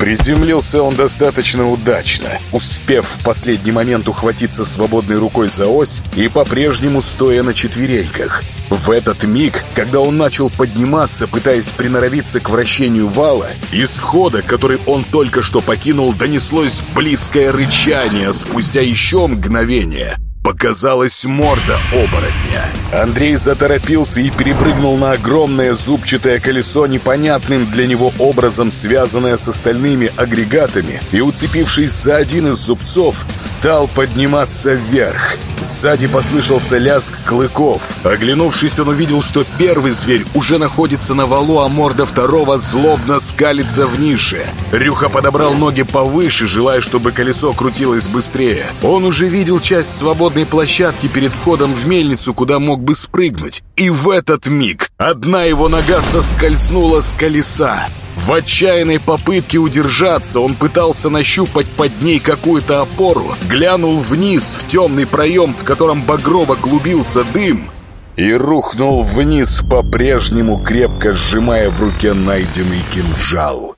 Приземлился он достаточно удачно, успев в последний момент ухватиться свободной рукой за ось и по-прежнему стоя на четвереньках. В этот миг, когда он начал подниматься, пытаясь приноровиться к вращению вала, из хода, который он только что покинул, донеслось близкое рычание спустя еще мгновение — Показалась морда оборотня. Андрей заторопился и перепрыгнул на огромное зубчатое колесо, непонятным для него образом связанное с остальными агрегатами, и, уцепившись за один из зубцов, стал подниматься вверх. Сзади послышался лязг клыков. Оглянувшись, он увидел, что первый зверь уже находится на валу, а морда второго злобно скалится в нише. Рюха подобрал ноги повыше, желая, чтобы колесо крутилось быстрее. Он уже видел часть свободной свободной площадке перед входом в мельницу, куда мог бы спрыгнуть. И в этот миг одна его нога соскользнула с колеса. В отчаянной попытке удержаться он пытался нащупать под ней какую-то опору, глянул вниз в темный проем, в котором багрово клубился дым, и рухнул вниз, по-прежнему крепко сжимая в руке найденный кинжал.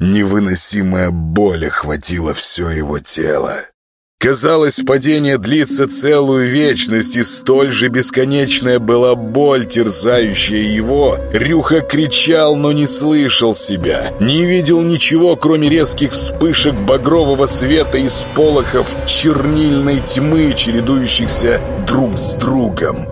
Невыносимая боль охватила все его тело. Казалось, падение длится целую вечность, и столь же бесконечная была боль, терзающая его. Рюха кричал, но не слышал себя. Не видел ничего, кроме резких вспышек багрового света и сполохов чернильной тьмы, чередующихся друг с другом.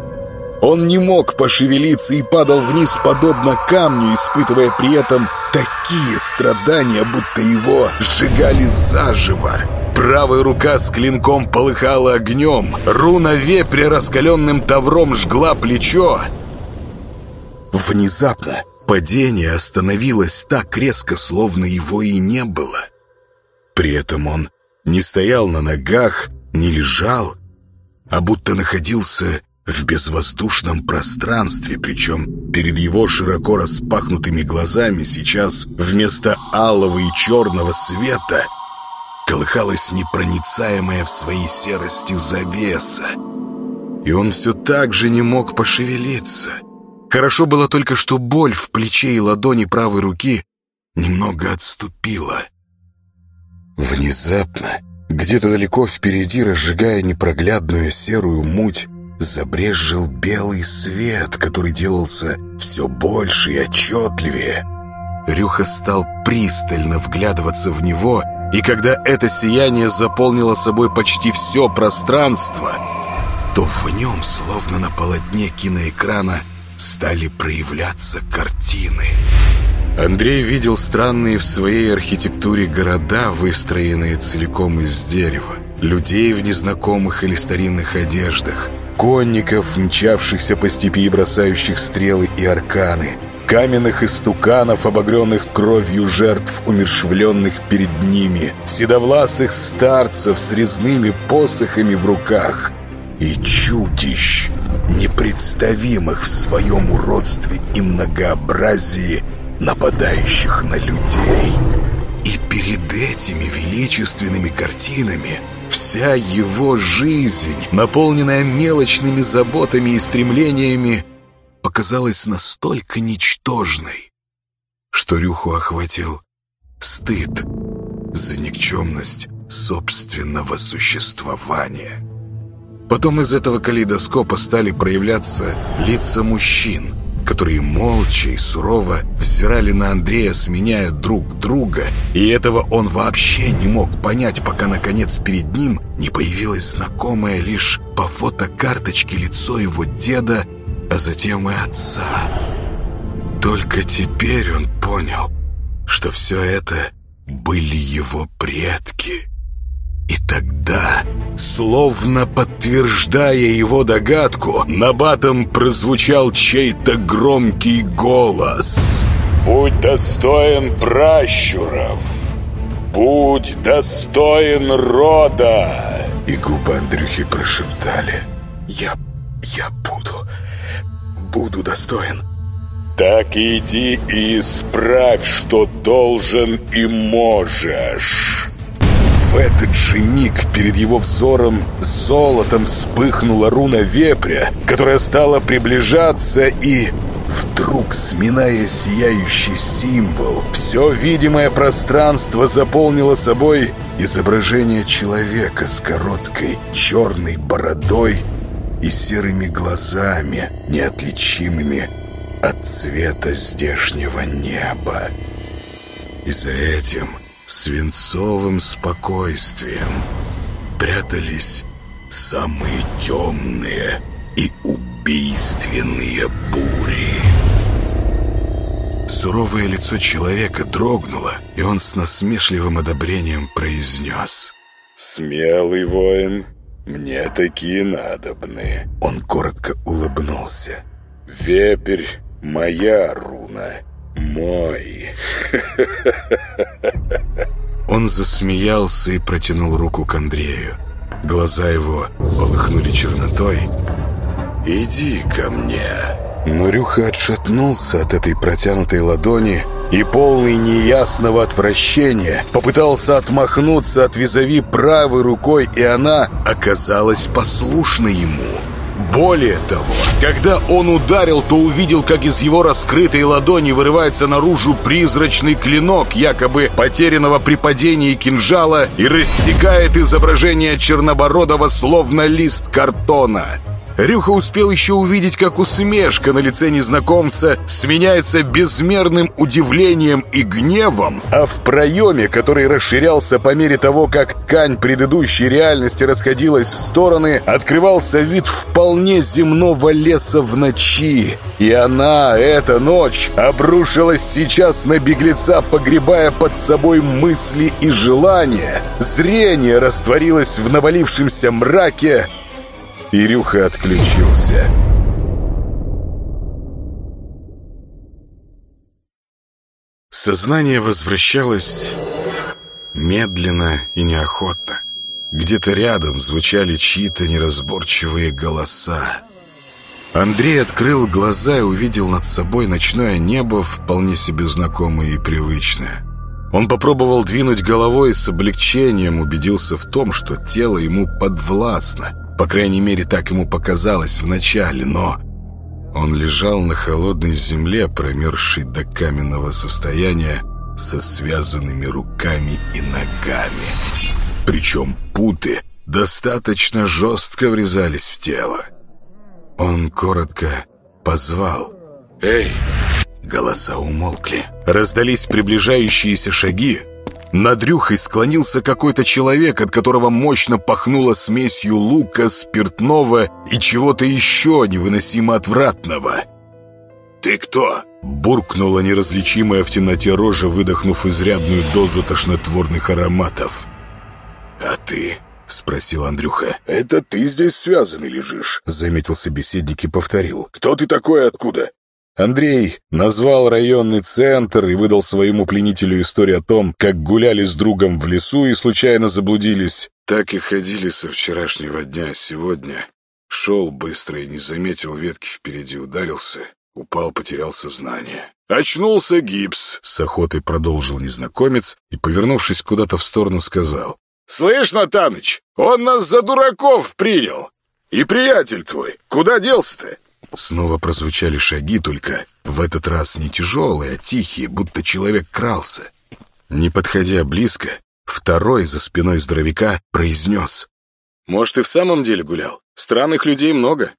Он не мог пошевелиться и падал вниз, подобно камню, испытывая при этом такие страдания, будто его сжигали заживо. Правая рука с клинком полыхала огнем. Руна вепря раскаленным тавром жгла плечо. Внезапно падение остановилось так резко, словно его и не было. При этом он не стоял на ногах, не лежал, а будто находился в безвоздушном пространстве, причем перед его широко распахнутыми глазами сейчас вместо алого и черного света колыхалась непроницаемая в своей серости завеса. И он все так же не мог пошевелиться. Хорошо было только, что боль в плече и ладони правой руки немного отступила. Внезапно, где-то далеко впереди, разжигая непроглядную серую муть, забрезжил белый свет, который делался все больше и отчетливее. Рюха стал пристально вглядываться в него — и когда это сияние заполнило собой почти все пространство, то в нем, словно на полотне киноэкрана, стали проявляться картины. Андрей видел странные в своей архитектуре города, выстроенные целиком из дерева, людей в незнакомых или старинных одеждах, конников, мчавшихся по степи и бросающих стрелы и арканы, каменных истуканов, обогренных кровью жертв, умершвленных перед ними, седовласых старцев с резными посохами в руках и чудищ, непредставимых в своем уродстве и многообразии, нападающих на людей. И перед этими величественными картинами вся его жизнь, наполненная мелочными заботами и стремлениями, показалась настолько ничтожной, что Рюху охватил стыд за никчемность собственного существования. Потом из этого калейдоскопа стали проявляться лица мужчин, которые молча и сурово взирали на Андрея, сменяя друг друга, и этого он вообще не мог понять, пока, наконец, перед ним не появилось знакомое лишь по фотокарточке лицо его деда, а затем и отца. Только теперь он понял, что все это были его предки. И тогда, словно подтверждая его догадку, на батом прозвучал чей-то громкий голос. «Будь достоин пращуров! Будь достоин рода!» И губы Андрюхи прошептали. «Я... я буду... буду достоин!» «Так иди и исправь, что должен и можешь!» В этот же миг перед его взором золотом вспыхнула руна вепря, которая стала приближаться и... Вдруг, сминая сияющий символ, все видимое пространство заполнило собой изображение человека с короткой черной бородой и серыми глазами, неотличимыми от цвета здешнего неба. И за этим свинцовым спокойствием прятались самые темные и убийственные бури. Суровое лицо человека дрогнуло, и он с насмешливым одобрением произнес «Смелый воин, мне такие надобны». Он коротко улыбнулся. «Вепрь — моя руна, мой». Он засмеялся и протянул руку к Андрею. Глаза его полыхнули чернотой. «Иди ко мне». Мурюха отшатнулся от этой протянутой ладони и, полный неясного отвращения, попытался отмахнуться от визави правой рукой, и она оказалась послушна ему. Более того, когда он ударил, то увидел, как из его раскрытой ладони вырывается наружу призрачный клинок, якобы потерянного при падении кинжала, и рассекает изображение Чернобородова словно лист картона. Рюха успел еще увидеть, как усмешка на лице незнакомца сменяется безмерным удивлением и гневом, а в проеме, который расширялся по мере того, как ткань предыдущей реальности расходилась в стороны, открывался вид вполне земного леса в ночи. И она, эта ночь, обрушилась сейчас на беглеца, погребая под собой мысли и желания. Зрение растворилось в навалившемся мраке, Ирюха отключился. Сознание возвращалось медленно и неохотно. Где-то рядом звучали чьи-то неразборчивые голоса. Андрей открыл глаза и увидел над собой ночное небо, вполне себе знакомое и привычное. Он попробовал двинуть головой и с облегчением убедился в том, что тело ему подвластно – по крайней мере, так ему показалось вначале, но... Он лежал на холодной земле, промерзшей до каменного состояния, со связанными руками и ногами. Причем путы достаточно жестко врезались в тело. Он коротко позвал «Эй!» Голоса умолкли. Раздались приближающиеся шаги, над Рюхой склонился какой-то человек, от которого мощно пахнуло смесью лука, спиртного и чего-то еще невыносимо отвратного. «Ты кто?» Буркнула неразличимая в темноте рожа, выдохнув изрядную дозу тошнотворных ароматов. «А ты?» — спросил Андрюха. «Это ты здесь связанный лежишь», — заметил собеседник и повторил. «Кто ты такой откуда?» Андрей назвал районный центр и выдал своему пленителю историю о том, как гуляли с другом в лесу и случайно заблудились. Так и ходили со вчерашнего дня, сегодня. Шел быстро и не заметил ветки впереди, ударился, упал, потерял сознание. «Очнулся гипс!» — с охотой продолжил незнакомец и, повернувшись куда-то в сторону, сказал. «Слышь, Натаныч, он нас за дураков принял! И приятель твой, куда делся-то?» Снова прозвучали шаги, только в этот раз не тяжелые, а тихие, будто человек крался. Не подходя близко, второй за спиной здоровяка произнес. «Может, и в самом деле гулял? Странных людей много».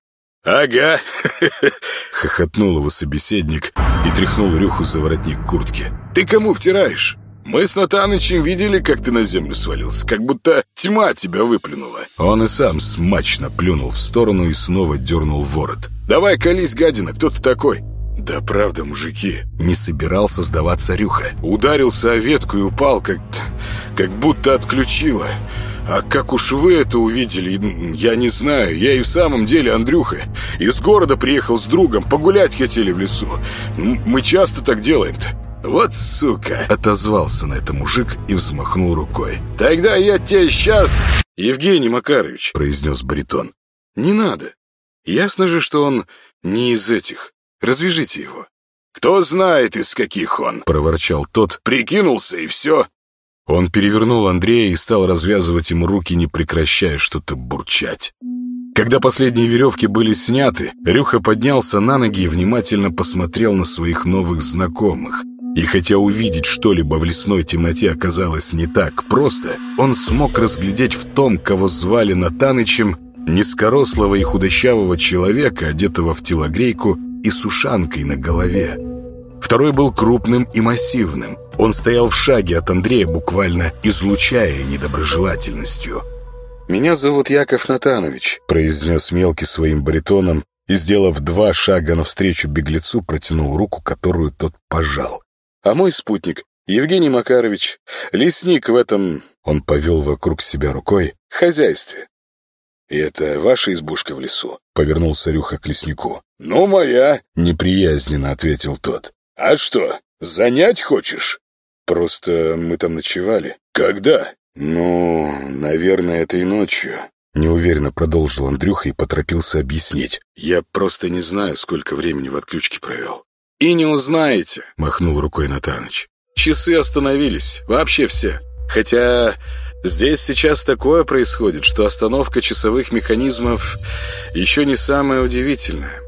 «Ага!» — хохотнул его собеседник и тряхнул Рюху за воротник куртки. «Ты кому втираешь?» Мы с Натанычем видели, как ты на землю свалился, как будто тьма тебя выплюнула». Он и сам смачно плюнул в сторону и снова дернул ворот. «Давай колись, гадина, кто ты такой?» «Да правда, мужики». Не собирался сдаваться Рюха. Ударился о ветку и упал, как, как будто отключило. А как уж вы это увидели, я не знаю. Я и в самом деле, Андрюха, из города приехал с другом, погулять хотели в лесу. Мы часто так делаем-то. «Вот сука!» — отозвался на это мужик и взмахнул рукой. «Тогда я тебе сейчас...» «Евгений Макарович», — произнес баритон. «Не надо. Ясно же, что он не из этих. Развяжите его». «Кто знает, из каких он!» — проворчал тот. «Прикинулся, и все!» Он перевернул Андрея и стал развязывать ему руки, не прекращая что-то бурчать. Когда последние веревки были сняты, Рюха поднялся на ноги и внимательно посмотрел на своих новых знакомых — и хотя увидеть что-либо в лесной темноте оказалось не так просто, он смог разглядеть в том, кого звали Натанычем, низкорослого и худощавого человека, одетого в телогрейку и с ушанкой на голове. Второй был крупным и массивным. Он стоял в шаге от Андрея, буквально излучая недоброжелательностью. «Меня зовут Яков Натанович», — произнес мелкий своим баритоном и, сделав два шага навстречу беглецу, протянул руку, которую тот пожал. А мой спутник, Евгений Макарович, лесник в этом, он повел вокруг себя рукой, хозяйстве. «И это ваша избушка в лесу?» — повернулся Рюха к леснику. «Ну, моя!» — неприязненно ответил тот. «А что, занять хочешь?» «Просто мы там ночевали». «Когда?» «Ну, наверное, этой ночью». Неуверенно продолжил Андрюха и поторопился объяснить. «Я просто не знаю, сколько времени в отключке провел. «И не узнаете», — махнул рукой Натаныч. «Часы остановились, вообще все. Хотя здесь сейчас такое происходит, что остановка часовых механизмов еще не самое удивительное.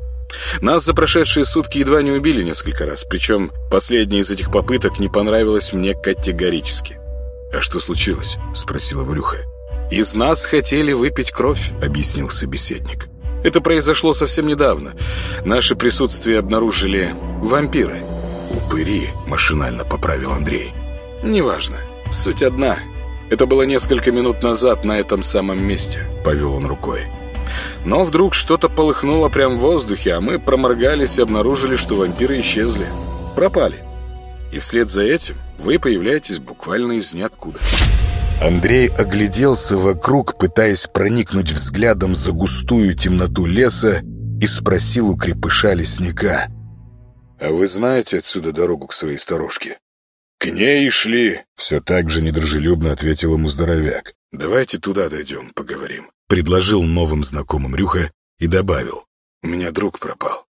Нас за прошедшие сутки едва не убили несколько раз, причем последняя из этих попыток не понравилась мне категорически». «А что случилось?» — спросила Валюха. «Из нас хотели выпить кровь», — объяснил собеседник. Это произошло совсем недавно. Наше присутствие обнаружили вампиры. «Упыри», — машинально поправил Андрей. «Неважно. Суть одна. Это было несколько минут назад на этом самом месте», — повел он рукой. Но вдруг что-то полыхнуло прямо в воздухе, а мы проморгались и обнаружили, что вампиры исчезли. Пропали. И вслед за этим вы появляетесь буквально из ниоткуда. Андрей огляделся вокруг, пытаясь проникнуть взглядом за густую темноту леса, и спросил у крепыша лесника. «А вы знаете отсюда дорогу к своей сторожке?» «К ней шли!» — все так же недружелюбно ответил ему здоровяк. «Давайте туда дойдем, поговорим», — предложил новым знакомым Рюха и добавил. «У меня друг пропал».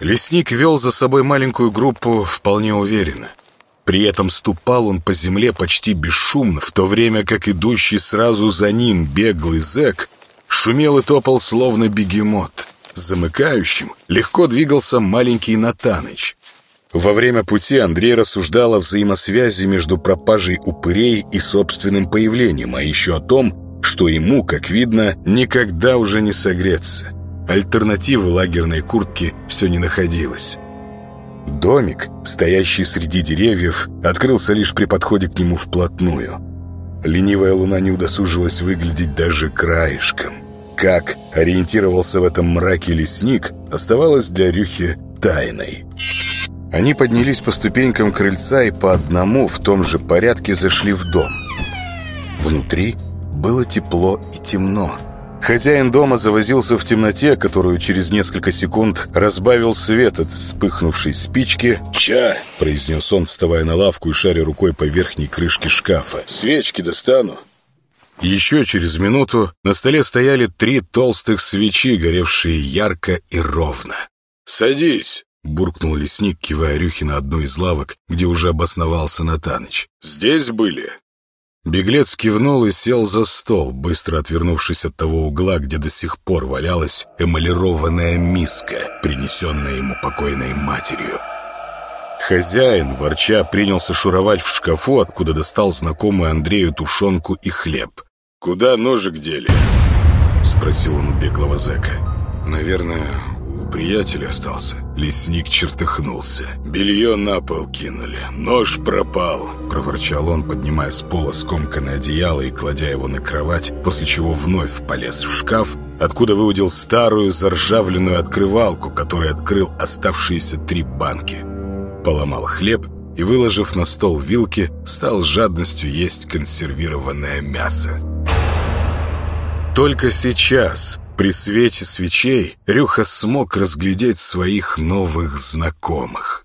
Лесник вел за собой маленькую группу вполне уверенно — при этом ступал он по земле почти бесшумно, в то время как идущий сразу за ним беглый зэк шумел и топал словно бегемот. Замыкающим легко двигался маленький Натаныч. Во время пути Андрей рассуждал о взаимосвязи между пропажей упырей и собственным появлением, а еще о том, что ему, как видно, никогда уже не согреться. Альтернативы лагерной куртки все не находилось. Домик, стоящий среди деревьев, открылся лишь при подходе к нему вплотную. Ленивая луна не удосужилась выглядеть даже краешком. Как ориентировался в этом мраке лесник, оставалось для Рюхи тайной. Они поднялись по ступенькам крыльца и по одному в том же порядке зашли в дом. Внутри было тепло и темно. Хозяин дома завозился в темноте, которую через несколько секунд разбавил свет от вспыхнувшей спички. «Ча!» — произнес он, вставая на лавку и шаря рукой по верхней крышке шкафа. «Свечки достану». Еще через минуту на столе стояли три толстых свечи, горевшие ярко и ровно. «Садись!» — буркнул лесник, кивая Рюхи на одну из лавок, где уже обосновался Натаныч. «Здесь были?» Беглец кивнул и сел за стол, быстро отвернувшись от того угла, где до сих пор валялась эмалированная миска, принесенная ему покойной матерью. Хозяин, ворча, принялся шуровать в шкафу, откуда достал знакомую Андрею тушенку и хлеб. «Куда ножик дели?» — спросил он у беглого зэка. «Наверное, у приятеля остался». Лесник чертыхнулся. «Белье на пол кинули. Нож пропал», — проворчал он, поднимая с пола скомканное одеяло и кладя его на кровать, после чего вновь полез в шкаф, откуда выудил старую заржавленную открывалку, которой открыл оставшиеся три банки. Поломал хлеб и, выложив на стол вилки, стал жадностью есть консервированное мясо. Только сейчас, при свете свечей, Рюха смог разглядеть своих новых знакомых.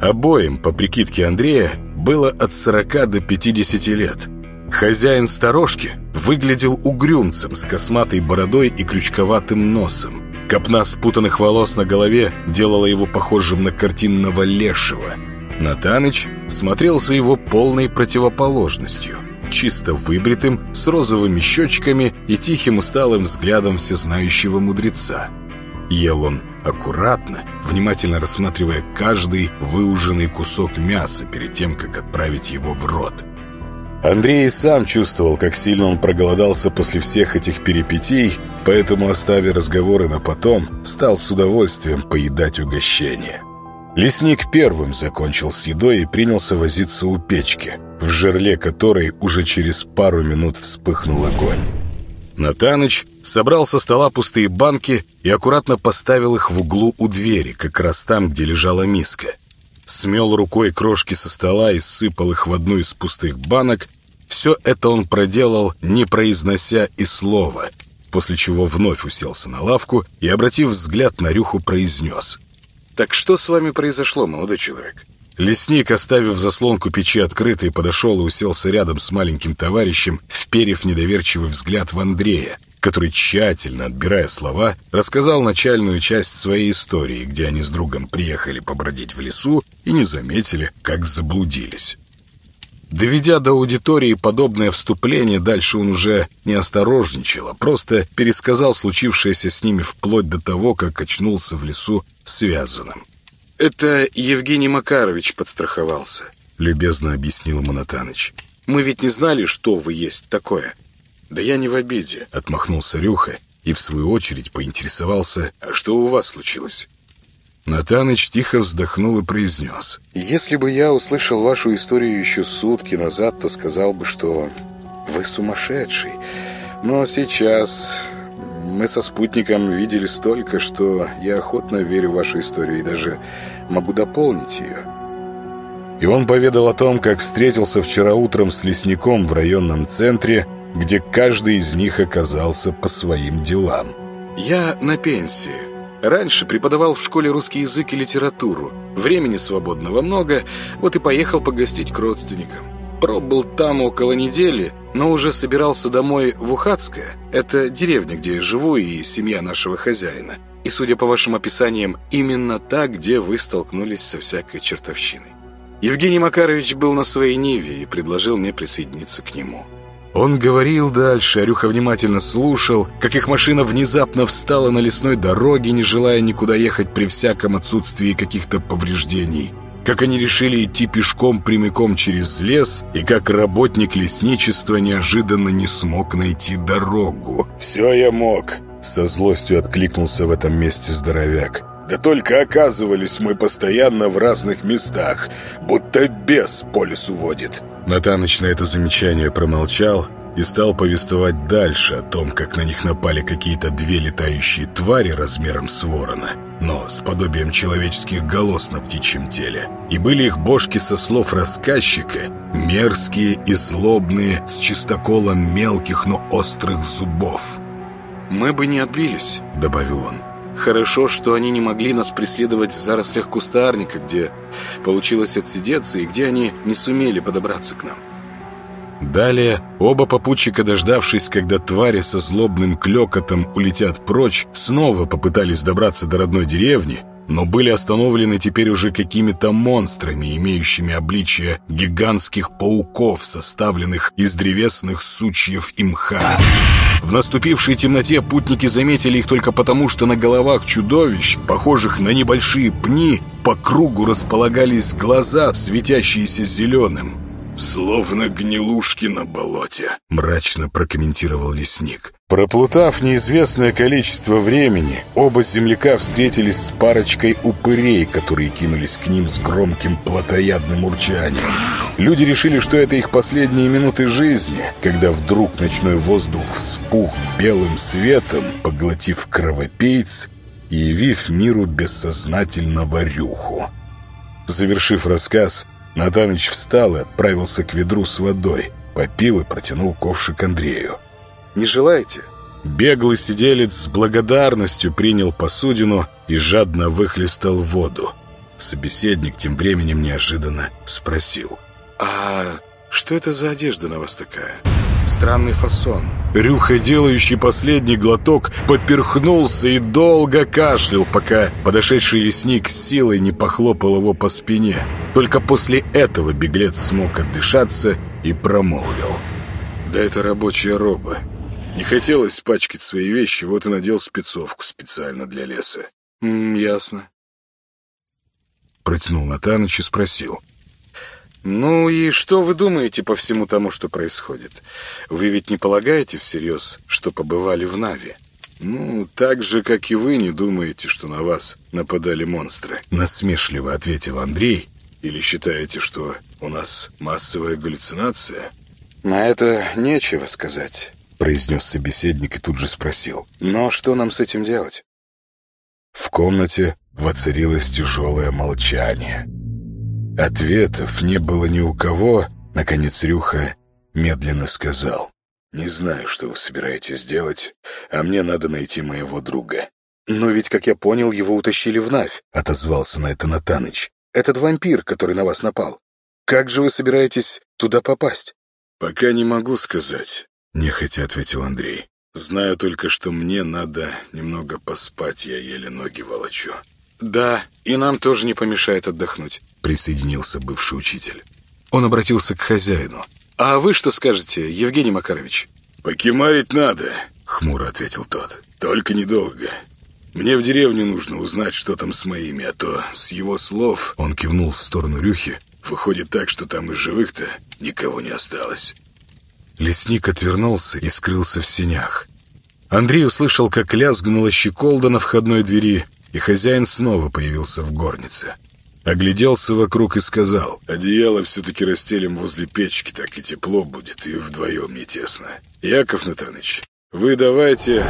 Обоим, по прикидке Андрея, было от 40 до 50 лет. Хозяин сторожки выглядел угрюмцем с косматой бородой и крючковатым носом. Копна спутанных волос на голове делала его похожим на картинного лешего. Натаныч смотрелся его полной противоположностью чисто выбритым, с розовыми щечками и тихим усталым взглядом всезнающего мудреца. Ел он аккуратно, внимательно рассматривая каждый выуженный кусок мяса перед тем, как отправить его в рот. Андрей сам чувствовал, как сильно он проголодался после всех этих перипетий, поэтому, оставив разговоры на потом, стал с удовольствием поедать угощение. Лесник первым закончил с едой и принялся возиться у печки, в жерле которой уже через пару минут вспыхнул огонь. Натаныч собрал со стола пустые банки и аккуратно поставил их в углу у двери, как раз там, где лежала миска. Смел рукой крошки со стола и сыпал их в одну из пустых банок. Все это он проделал, не произнося и слова, после чего вновь уселся на лавку и, обратив взгляд на Рюху, произнес — «Так что с вами произошло, молодой человек?» Лесник, оставив заслонку печи открытой, подошел и уселся рядом с маленьким товарищем, вперев недоверчивый взгляд в Андрея, который, тщательно отбирая слова, рассказал начальную часть своей истории, где они с другом приехали побродить в лесу и не заметили, как заблудились. Доведя до аудитории подобное вступление, дальше он уже не осторожничал, а просто пересказал случившееся с ними вплоть до того, как очнулся в лесу связанным. «Это Евгений Макарович подстраховался», — любезно объяснил Монотаныч. «Мы ведь не знали, что вы есть такое». «Да я не в обиде», — отмахнулся Рюха и, в свою очередь, поинтересовался, «А что у вас случилось?» Натаныч тихо вздохнул и произнес. «Если бы я услышал вашу историю еще сутки назад, то сказал бы, что вы сумасшедший. Но сейчас мы со спутником видели столько, что я охотно верю в вашу историю и даже могу дополнить ее». И он поведал о том, как встретился вчера утром с лесником в районном центре, где каждый из них оказался по своим делам. «Я на пенсии», Раньше преподавал в школе русский язык и литературу. Времени свободного много, вот и поехал погостить к родственникам. Пробыл там около недели, но уже собирался домой в Ухацкое. Это деревня, где живу, и семья нашего хозяина. И, судя по вашим описаниям, именно та, где вы столкнулись со всякой чертовщиной. Евгений Макарович был на своей Ниве и предложил мне присоединиться к нему. Он говорил дальше, Арюха внимательно слушал, как их машина внезапно встала на лесной дороге, не желая никуда ехать при всяком отсутствии каких-то повреждений. Как они решили идти пешком прямиком через лес, и как работник лесничества неожиданно не смог найти дорогу. «Все я мог», — со злостью откликнулся в этом месте здоровяк. «Да только оказывались мы постоянно в разных местах, будто бес по лесу водит». Натаныч на это замечание промолчал и стал повествовать дальше о том, как на них напали какие-то две летающие твари размером с ворона, но с подобием человеческих голос на птичьем теле. И были их бошки со слов рассказчика, мерзкие и злобные, с чистоколом мелких, но острых зубов. «Мы бы не отбились», — добавил он. Хорошо, что они не могли нас преследовать в зарослях кустарника, где получилось отсидеться и где они не сумели подобраться к нам. Далее оба попутчика, дождавшись, когда твари со злобным клёкотом улетят прочь, снова попытались добраться до родной деревни, но были остановлены теперь уже какими-то монстрами, имеющими обличие гигантских пауков, составленных из древесных сучьев и мха. В наступившей темноте путники заметили их только потому, что на головах чудовищ, похожих на небольшие пни, по кругу располагались глаза, светящиеся зеленым. «Словно гнилушки на болоте», — мрачно прокомментировал лесник. Проплутав неизвестное количество времени, оба земляка встретились с парочкой упырей, которые кинулись к ним с громким плотоядным урчанием. Люди решили, что это их последние минуты жизни, когда вдруг ночной воздух вспух белым светом, поглотив кровопийц и явив миру бессознательного рюху. Завершив рассказ, Натаныч встал и отправился к ведру с водой, попил и протянул ковшик Андрею. «Не желаете?» Беглый сиделец с благодарностью принял посудину и жадно выхлестал воду. Собеседник тем временем неожиданно спросил. «А что это за одежда на вас такая?» Странный фасон. Рюха, делающий последний глоток, поперхнулся и долго кашлял, пока подошедший лесник с силой не похлопал его по спине. Только после этого беглец смог отдышаться и промолвил. «Да это рабочая роба. Не хотелось пачкать свои вещи, вот и надел спецовку специально для леса». «М -м, «Ясно». Протянул Натаныч и спросил. «Ну и что вы думаете по всему тому, что происходит? Вы ведь не полагаете всерьез, что побывали в Нави?» «Ну, так же, как и вы не думаете, что на вас нападали монстры», — насмешливо ответил Андрей. «Или считаете, что у нас массовая галлюцинация?» «На это нечего сказать», — произнес собеседник и тут же спросил. «Но что нам с этим делать?» В комнате воцарилось тяжелое молчание. Ответов не было ни у кого. Наконец Рюха медленно сказал. «Не знаю, что вы собираетесь делать, а мне надо найти моего друга». «Но ведь, как я понял, его утащили в Навь», — отозвался на это Натаныч. «Этот вампир, который на вас напал. Как же вы собираетесь туда попасть?» «Пока не могу сказать», — нехотя ответил Андрей. «Знаю только, что мне надо немного поспать, я еле ноги волочу». «Да, и нам тоже не помешает отдохнуть», — присоединился бывший учитель. Он обратился к хозяину. «А вы что скажете, Евгений Макарович?» «Покемарить надо», — хмуро ответил тот. «Только недолго. Мне в деревню нужно узнать, что там с моими, а то с его слов...» Он кивнул в сторону Рюхи. «Выходит так, что там из живых-то никого не осталось». Лесник отвернулся и скрылся в сенях. Андрей услышал, как лязгнула щеколда на входной двери, и хозяин снова появился в горнице. Огляделся вокруг и сказал, «Одеяло все-таки расстелим возле печки, так и тепло будет, и вдвоем не тесно. Яков Натаныч, вы давайте...»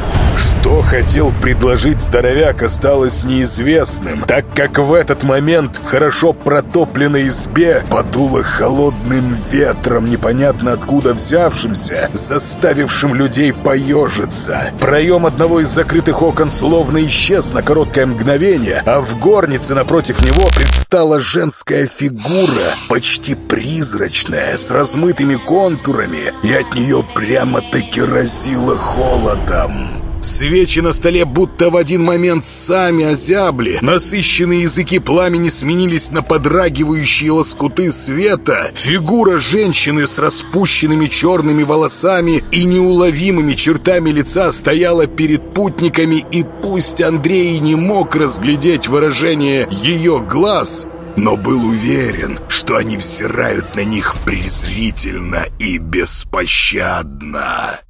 Что хотел предложить здоровяк, осталось неизвестным, так как в этот момент в хорошо протопленной избе подуло холодным ветром, непонятно откуда взявшимся, заставившим людей поежиться. Проем одного из закрытых окон словно исчез на короткое мгновение, а в горнице напротив него предстала женская фигура, почти призрачная, с размытыми контурами, и от нее прямо-таки разило холодом. Свечи на столе будто в один момент сами озябли. Насыщенные языки пламени сменились на подрагивающие лоскуты света. Фигура женщины с распущенными черными волосами и неуловимыми чертами лица стояла перед путниками, и пусть Андрей не мог разглядеть выражение ее глаз, но был уверен, что они взирают на них презрительно и беспощадно.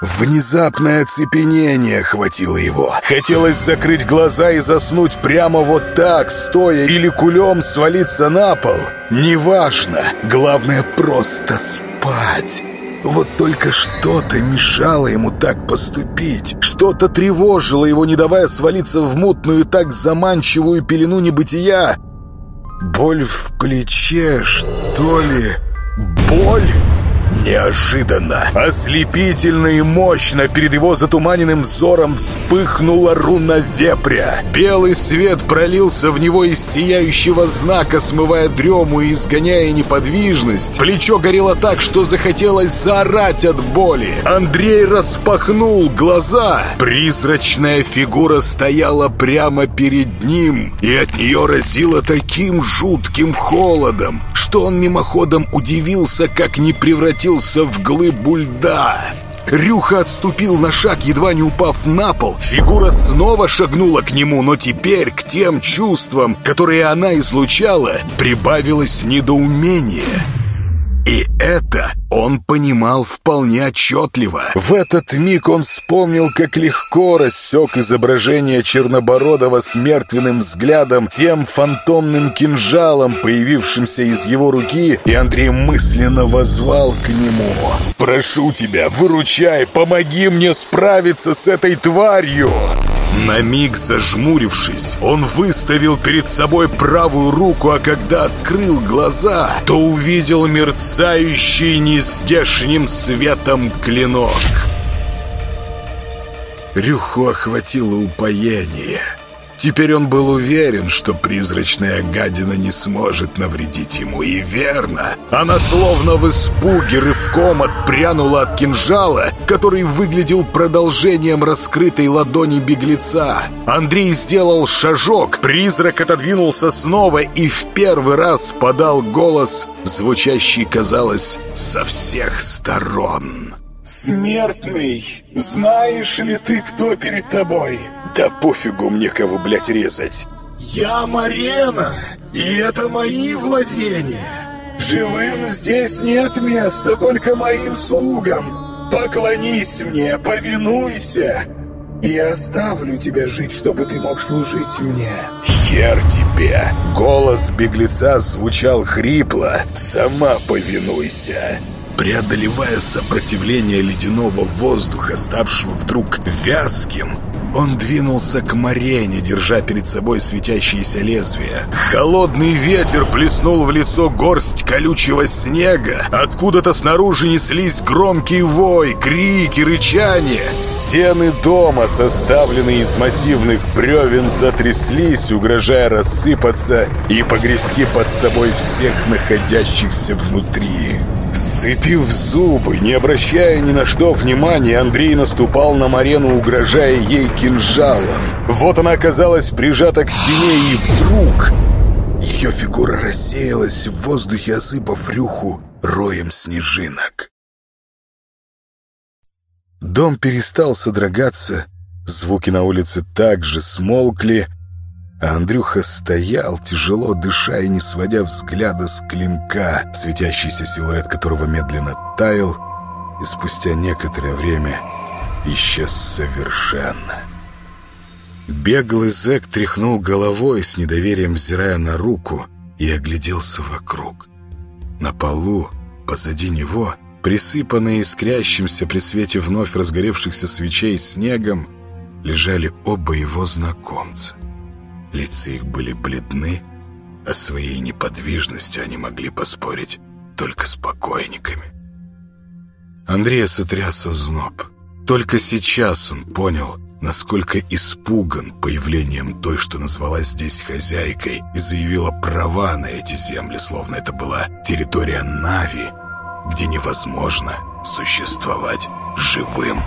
Внезапное оцепенение охватило его. Хотелось закрыть глаза и заснуть прямо вот так, стоя или кулем свалиться на пол. Неважно, главное просто спать. Вот только что-то мешало ему так поступить. Что-то тревожило его, не давая свалиться в мутную так заманчивую пелену небытия. Боль в плече, что ли? Боль? Неожиданно, ослепительно и мощно перед его затуманенным взором вспыхнула руна вепря. Белый свет пролился в него из сияющего знака, смывая дрему и изгоняя неподвижность. Плечо горело так, что захотелось заорать от боли. Андрей распахнул глаза. Призрачная фигура стояла прямо перед ним, и от нее разило таким жутким холодом, что он мимоходом удивился, как не превратился превратился в глыбу льда. Рюха отступил на шаг, едва не упав на пол. Фигура снова шагнула к нему, но теперь к тем чувствам, которые она излучала, прибавилось недоумение. И это он понимал вполне отчетливо. В этот миг он вспомнил, как легко рассек изображение Чернобородова с мертвенным взглядом тем фантомным кинжалом, появившимся из его руки, и Андрей мысленно возвал к нему. «Прошу тебя, выручай, помоги мне справиться с этой тварью!» На миг зажмурившись, он выставил перед собой правую руку, а когда открыл глаза, то увидел мерцающий нездешним светом клинок. Рюху охватило упоение — Теперь он был уверен, что призрачная гадина не сможет навредить ему. И верно, она словно в испуге рывком отпрянула от кинжала, который выглядел продолжением раскрытой ладони беглеца. Андрей сделал шажок, призрак отодвинулся снова и в первый раз подал голос, звучащий, казалось, со всех сторон. «Смертный, знаешь ли ты, кто перед тобой?» «Да пофигу мне, кого, блядь, резать!» «Я Марена, и это мои владения. Живым здесь нет места, только моим слугам. Поклонись мне, повинуйся, и оставлю тебя жить, чтобы ты мог служить мне». «Хер тебе!» Голос беглеца звучал хрипло. «Сама повинуйся!» Преодолевая сопротивление ледяного воздуха, ставшего вдруг вязким, он двинулся к Марене, держа перед собой светящееся лезвие. Холодный ветер плеснул в лицо горсть колючего снега. Откуда-то снаружи неслись громкий вой, крики, рычания. Стены дома, составленные из массивных бревен, затряслись, угрожая рассыпаться и погрести под собой всех находящихся внутри. Сцепив зубы, не обращая ни на что внимания, Андрей наступал на Марену, угрожая ей кинжалом. Вот она оказалась прижата к стене, и вдруг... Ее фигура рассеялась в воздухе, осыпав рюху роем снежинок. Дом перестал содрогаться, звуки на улице также смолкли, а Андрюха стоял, тяжело дыша и не сводя взгляда с клинка, светящийся силуэт которого медленно таял и спустя некоторое время исчез совершенно. Беглый зэк тряхнул головой, с недоверием взирая на руку, и огляделся вокруг. На полу, позади него, присыпанные искрящимся при свете вновь разгоревшихся свечей снегом, лежали оба его знакомца. Лица их были бледны, а своей неподвижностью они могли поспорить только с покойниками. Андрея сотряс зноб. Только сейчас он понял, насколько испуган появлением той, что назвалась здесь хозяйкой и заявила права на эти земли, словно это была территория Нави, где невозможно существовать живым.